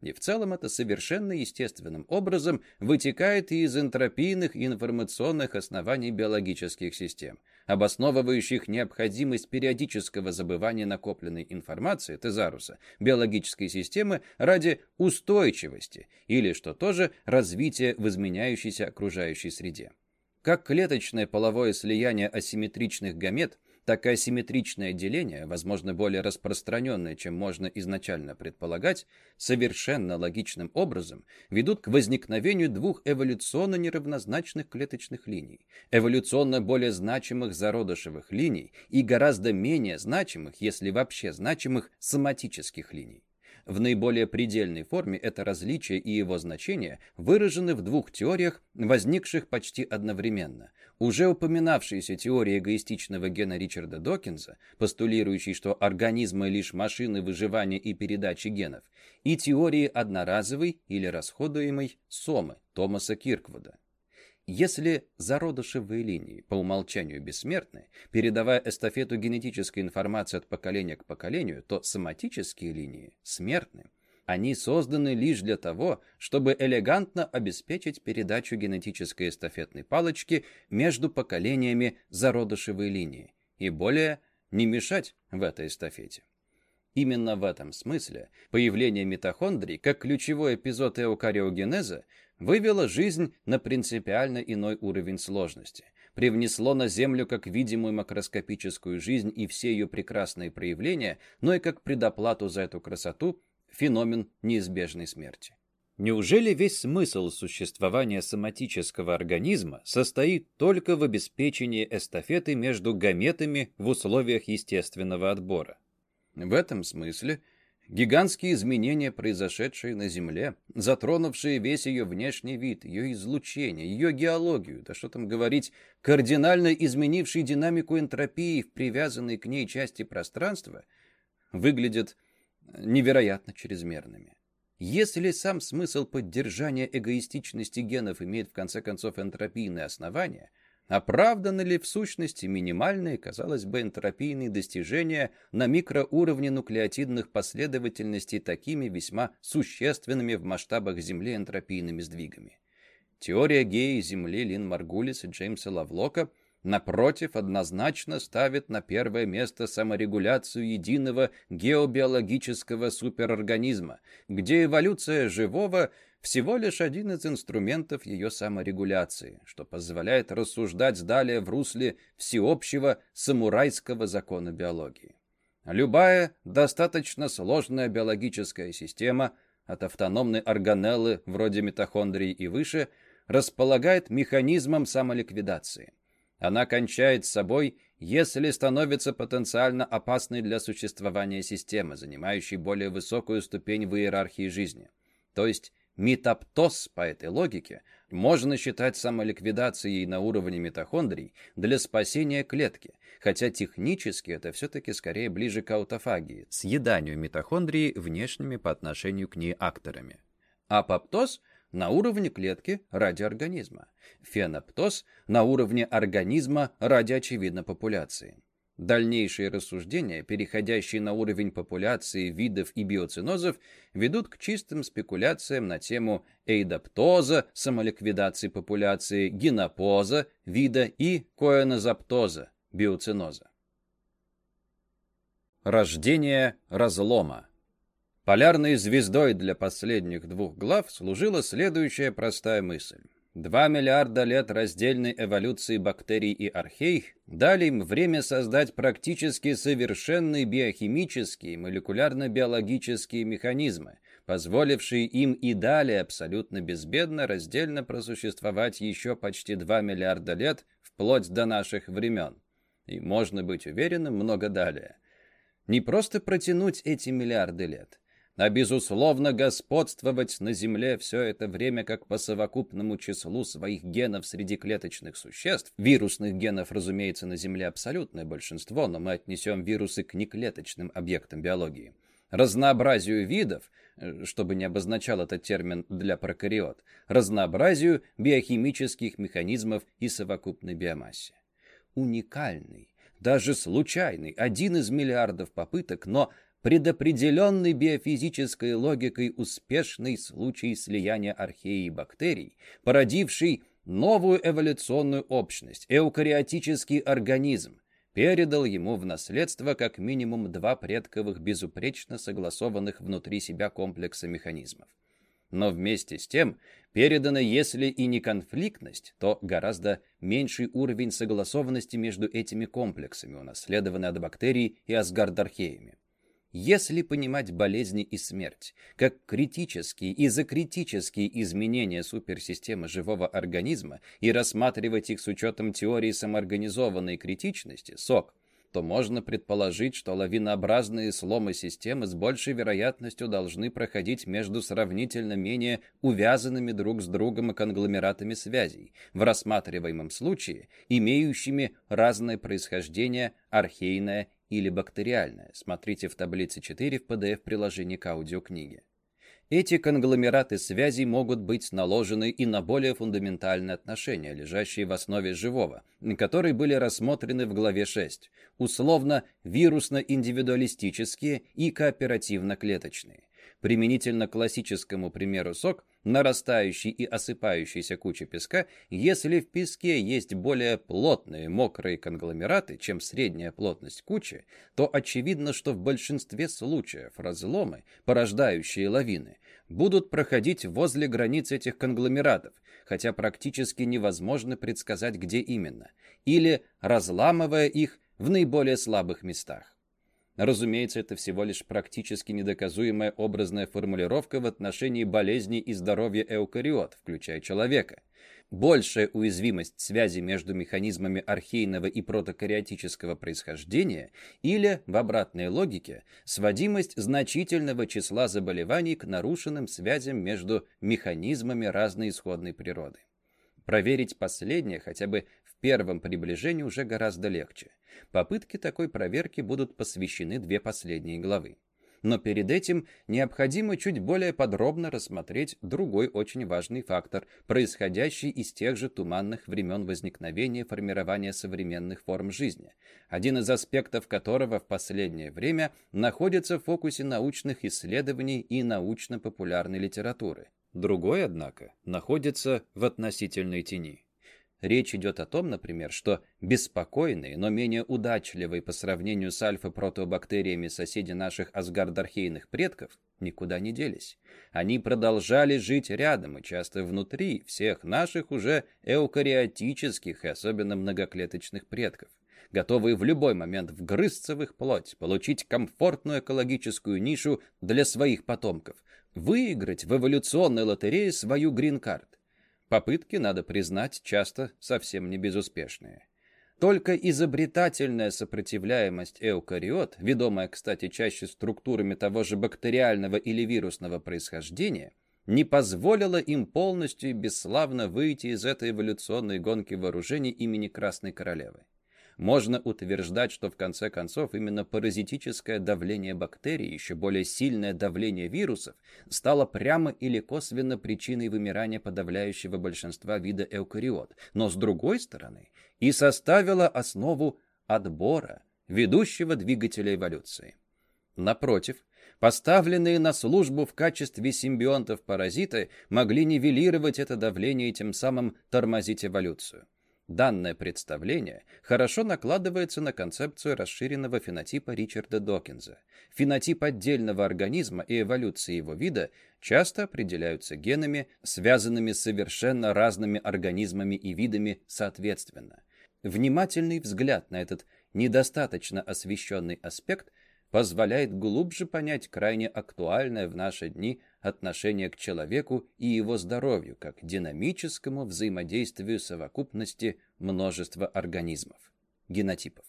И в целом это совершенно естественным образом вытекает и из энтропийных информационных оснований биологических систем, обосновывающих необходимость периодического забывания накопленной информации тезаруса биологической системы ради устойчивости или, что тоже, развития в изменяющейся окружающей среде. Как клеточное половое слияние асимметричных гамет – так и асимметричное деление, возможно, более распространенное, чем можно изначально предполагать, совершенно логичным образом ведут к возникновению двух эволюционно неравнозначных клеточных линий, эволюционно более значимых зародышевых линий и гораздо менее значимых, если вообще значимых, соматических линий. В наиболее предельной форме это различие и его значение выражены в двух теориях, возникших почти одновременно. Уже упоминавшаяся теория эгоистичного гена Ричарда Докинза, постулирующей, что организмы лишь машины выживания и передачи генов, и теории одноразовой или расходуемой сомы Томаса Кирквуда. Если зародышевые линии по умолчанию бессмертны, передавая эстафету генетической информации от поколения к поколению, то соматические линии смертны. Они созданы лишь для того, чтобы элегантно обеспечить передачу генетической эстафетной палочки между поколениями зародышевой линии и более не мешать в этой эстафете. Именно в этом смысле появление митохондрий как ключевой эпизод эукариогенеза вывело жизнь на принципиально иной уровень сложности, привнесло на Землю как видимую макроскопическую жизнь и все ее прекрасные проявления, но и как предоплату за эту красоту феномен неизбежной смерти. Неужели весь смысл существования соматического организма состоит только в обеспечении эстафеты между гаметами в условиях естественного отбора? В этом смысле Гигантские изменения, произошедшие на Земле, затронувшие весь ее внешний вид, ее излучение, ее геологию, да что там говорить, кардинально изменившие динамику энтропии в привязанной к ней части пространства, выглядят невероятно чрезмерными. Если сам смысл поддержания эгоистичности генов имеет в конце концов энтропийное основание, Оправданы ли в сущности минимальные, казалось бы, энтропийные достижения на микроуровне нуклеотидных последовательностей такими весьма существенными в масштабах Земли энтропийными сдвигами? Теория геи Земли Лин Маргулис и Джеймса Лавлока напротив, однозначно ставит на первое место саморегуляцию единого геобиологического суперорганизма, где эволюция живого – всего лишь один из инструментов ее саморегуляции, что позволяет рассуждать далее в русле всеобщего самурайского закона биологии. Любая достаточно сложная биологическая система, от автономной органеллы вроде митохондрий и выше, располагает механизмом самоликвидации. Она кончает собой, если становится потенциально опасной для существования системы, занимающей более высокую ступень в иерархии жизни. То есть Метаптоз, по этой логике, можно считать самоликвидацией на уровне митохондрий для спасения клетки, хотя технически это все-таки скорее ближе к аутофагии, съеданию митохондрии внешними по отношению к ней акторами. Апоптоз на уровне клетки ради организма, феноптоз на уровне организма ради очевидно популяции. Дальнейшие рассуждения, переходящие на уровень популяции, видов и биоцинозов, ведут к чистым спекуляциям на тему эйдоптоза, самоликвидации популяции, генопоза, вида и коэнозаптоза, биоциноза. Рождение разлома Полярной звездой для последних двух глав служила следующая простая мысль. Два миллиарда лет раздельной эволюции бактерий и архей дали им время создать практически совершенные биохимические, молекулярно-биологические механизмы, позволившие им и далее абсолютно безбедно раздельно просуществовать еще почти два миллиарда лет вплоть до наших времен. И можно быть уверенным много далее. Не просто протянуть эти миллиарды лет, а безусловно господствовать на Земле все это время как по совокупному числу своих генов среди клеточных существ. Вирусных генов, разумеется, на Земле абсолютное большинство, но мы отнесем вирусы к неклеточным объектам биологии. Разнообразию видов, э, чтобы не обозначал этот термин для прокариот, разнообразию биохимических механизмов и совокупной биомассе. Уникальный, даже случайный, один из миллиардов попыток, но предопределенный биофизической логикой успешный случай слияния археи и бактерий, породивший новую эволюционную общность, эукариотический организм, передал ему в наследство как минимум два предковых безупречно согласованных внутри себя комплекса механизмов. Но вместе с тем передана, если и не конфликтность, то гораздо меньший уровень согласованности между этими комплексами, унаследованный от бактерий и асгардархеями. Если понимать болезни и смерть как критические и закритические изменения суперсистемы живого организма и рассматривать их с учетом теории самоорганизованной критичности, СОК, то можно предположить, что лавинообразные сломы системы с большей вероятностью должны проходить между сравнительно менее увязанными друг с другом конгломератами связей, в рассматриваемом случае имеющими разное происхождение, архейное или бактериальное. Смотрите в таблице 4 в PDF-приложении к аудиокниге. Эти конгломераты связей могут быть наложены и на более фундаментальные отношения, лежащие в основе живого, которые были рассмотрены в главе 6, условно вирусно-индивидуалистические и кооперативно-клеточные. Применительно к классическому примеру сок, нарастающей и осыпающейся кучи песка, если в песке есть более плотные мокрые конгломераты, чем средняя плотность кучи, то очевидно, что в большинстве случаев разломы, порождающие лавины, будут проходить возле границ этих конгломератов, хотя практически невозможно предсказать, где именно, или разламывая их в наиболее слабых местах. Разумеется, это всего лишь практически недоказуемая образная формулировка в отношении болезней и здоровья эукариот, включая человека. Большая уязвимость связи между механизмами архейного и протокариотического происхождения или, в обратной логике, сводимость значительного числа заболеваний к нарушенным связям между механизмами разной исходной природы. Проверить последнее хотя бы первом приближении уже гораздо легче. Попытки такой проверки будут посвящены две последние главы. Но перед этим необходимо чуть более подробно рассмотреть другой очень важный фактор, происходящий из тех же туманных времен возникновения и формирования современных форм жизни, один из аспектов которого в последнее время находится в фокусе научных исследований и научно-популярной литературы. Другой, однако, находится в относительной тени. Речь идет о том, например, что беспокойные, но менее удачливые по сравнению с альфа-протобактериями соседи наших асгардархейных предков никуда не делись. Они продолжали жить рядом и часто внутри всех наших уже эукариотических и особенно многоклеточных предков готовые в любой момент вгрызться в их плоть, получить комфортную экологическую нишу для своих потомков, выиграть в эволюционной лотерее свою грин-карт. Попытки, надо признать, часто совсем не безуспешные. Только изобретательная сопротивляемость эукариот, ведомая, кстати, чаще структурами того же бактериального или вирусного происхождения, не позволила им полностью и бесславно выйти из этой эволюционной гонки вооружений имени Красной Королевы. Можно утверждать, что в конце концов именно паразитическое давление бактерий, еще более сильное давление вирусов, стало прямо или косвенно причиной вымирания подавляющего большинства вида эукариот, но с другой стороны и составило основу отбора, ведущего двигателя эволюции. Напротив, поставленные на службу в качестве симбионтов паразиты могли нивелировать это давление и тем самым тормозить эволюцию. Данное представление хорошо накладывается на концепцию расширенного фенотипа Ричарда Докинза. Фенотип отдельного организма и эволюции его вида часто определяются генами, связанными с совершенно разными организмами и видами соответственно. Внимательный взгляд на этот недостаточно освещенный аспект позволяет глубже понять крайне актуальное в наши дни отношение к человеку и его здоровью как динамическому взаимодействию совокупности множества организмов, генотипов.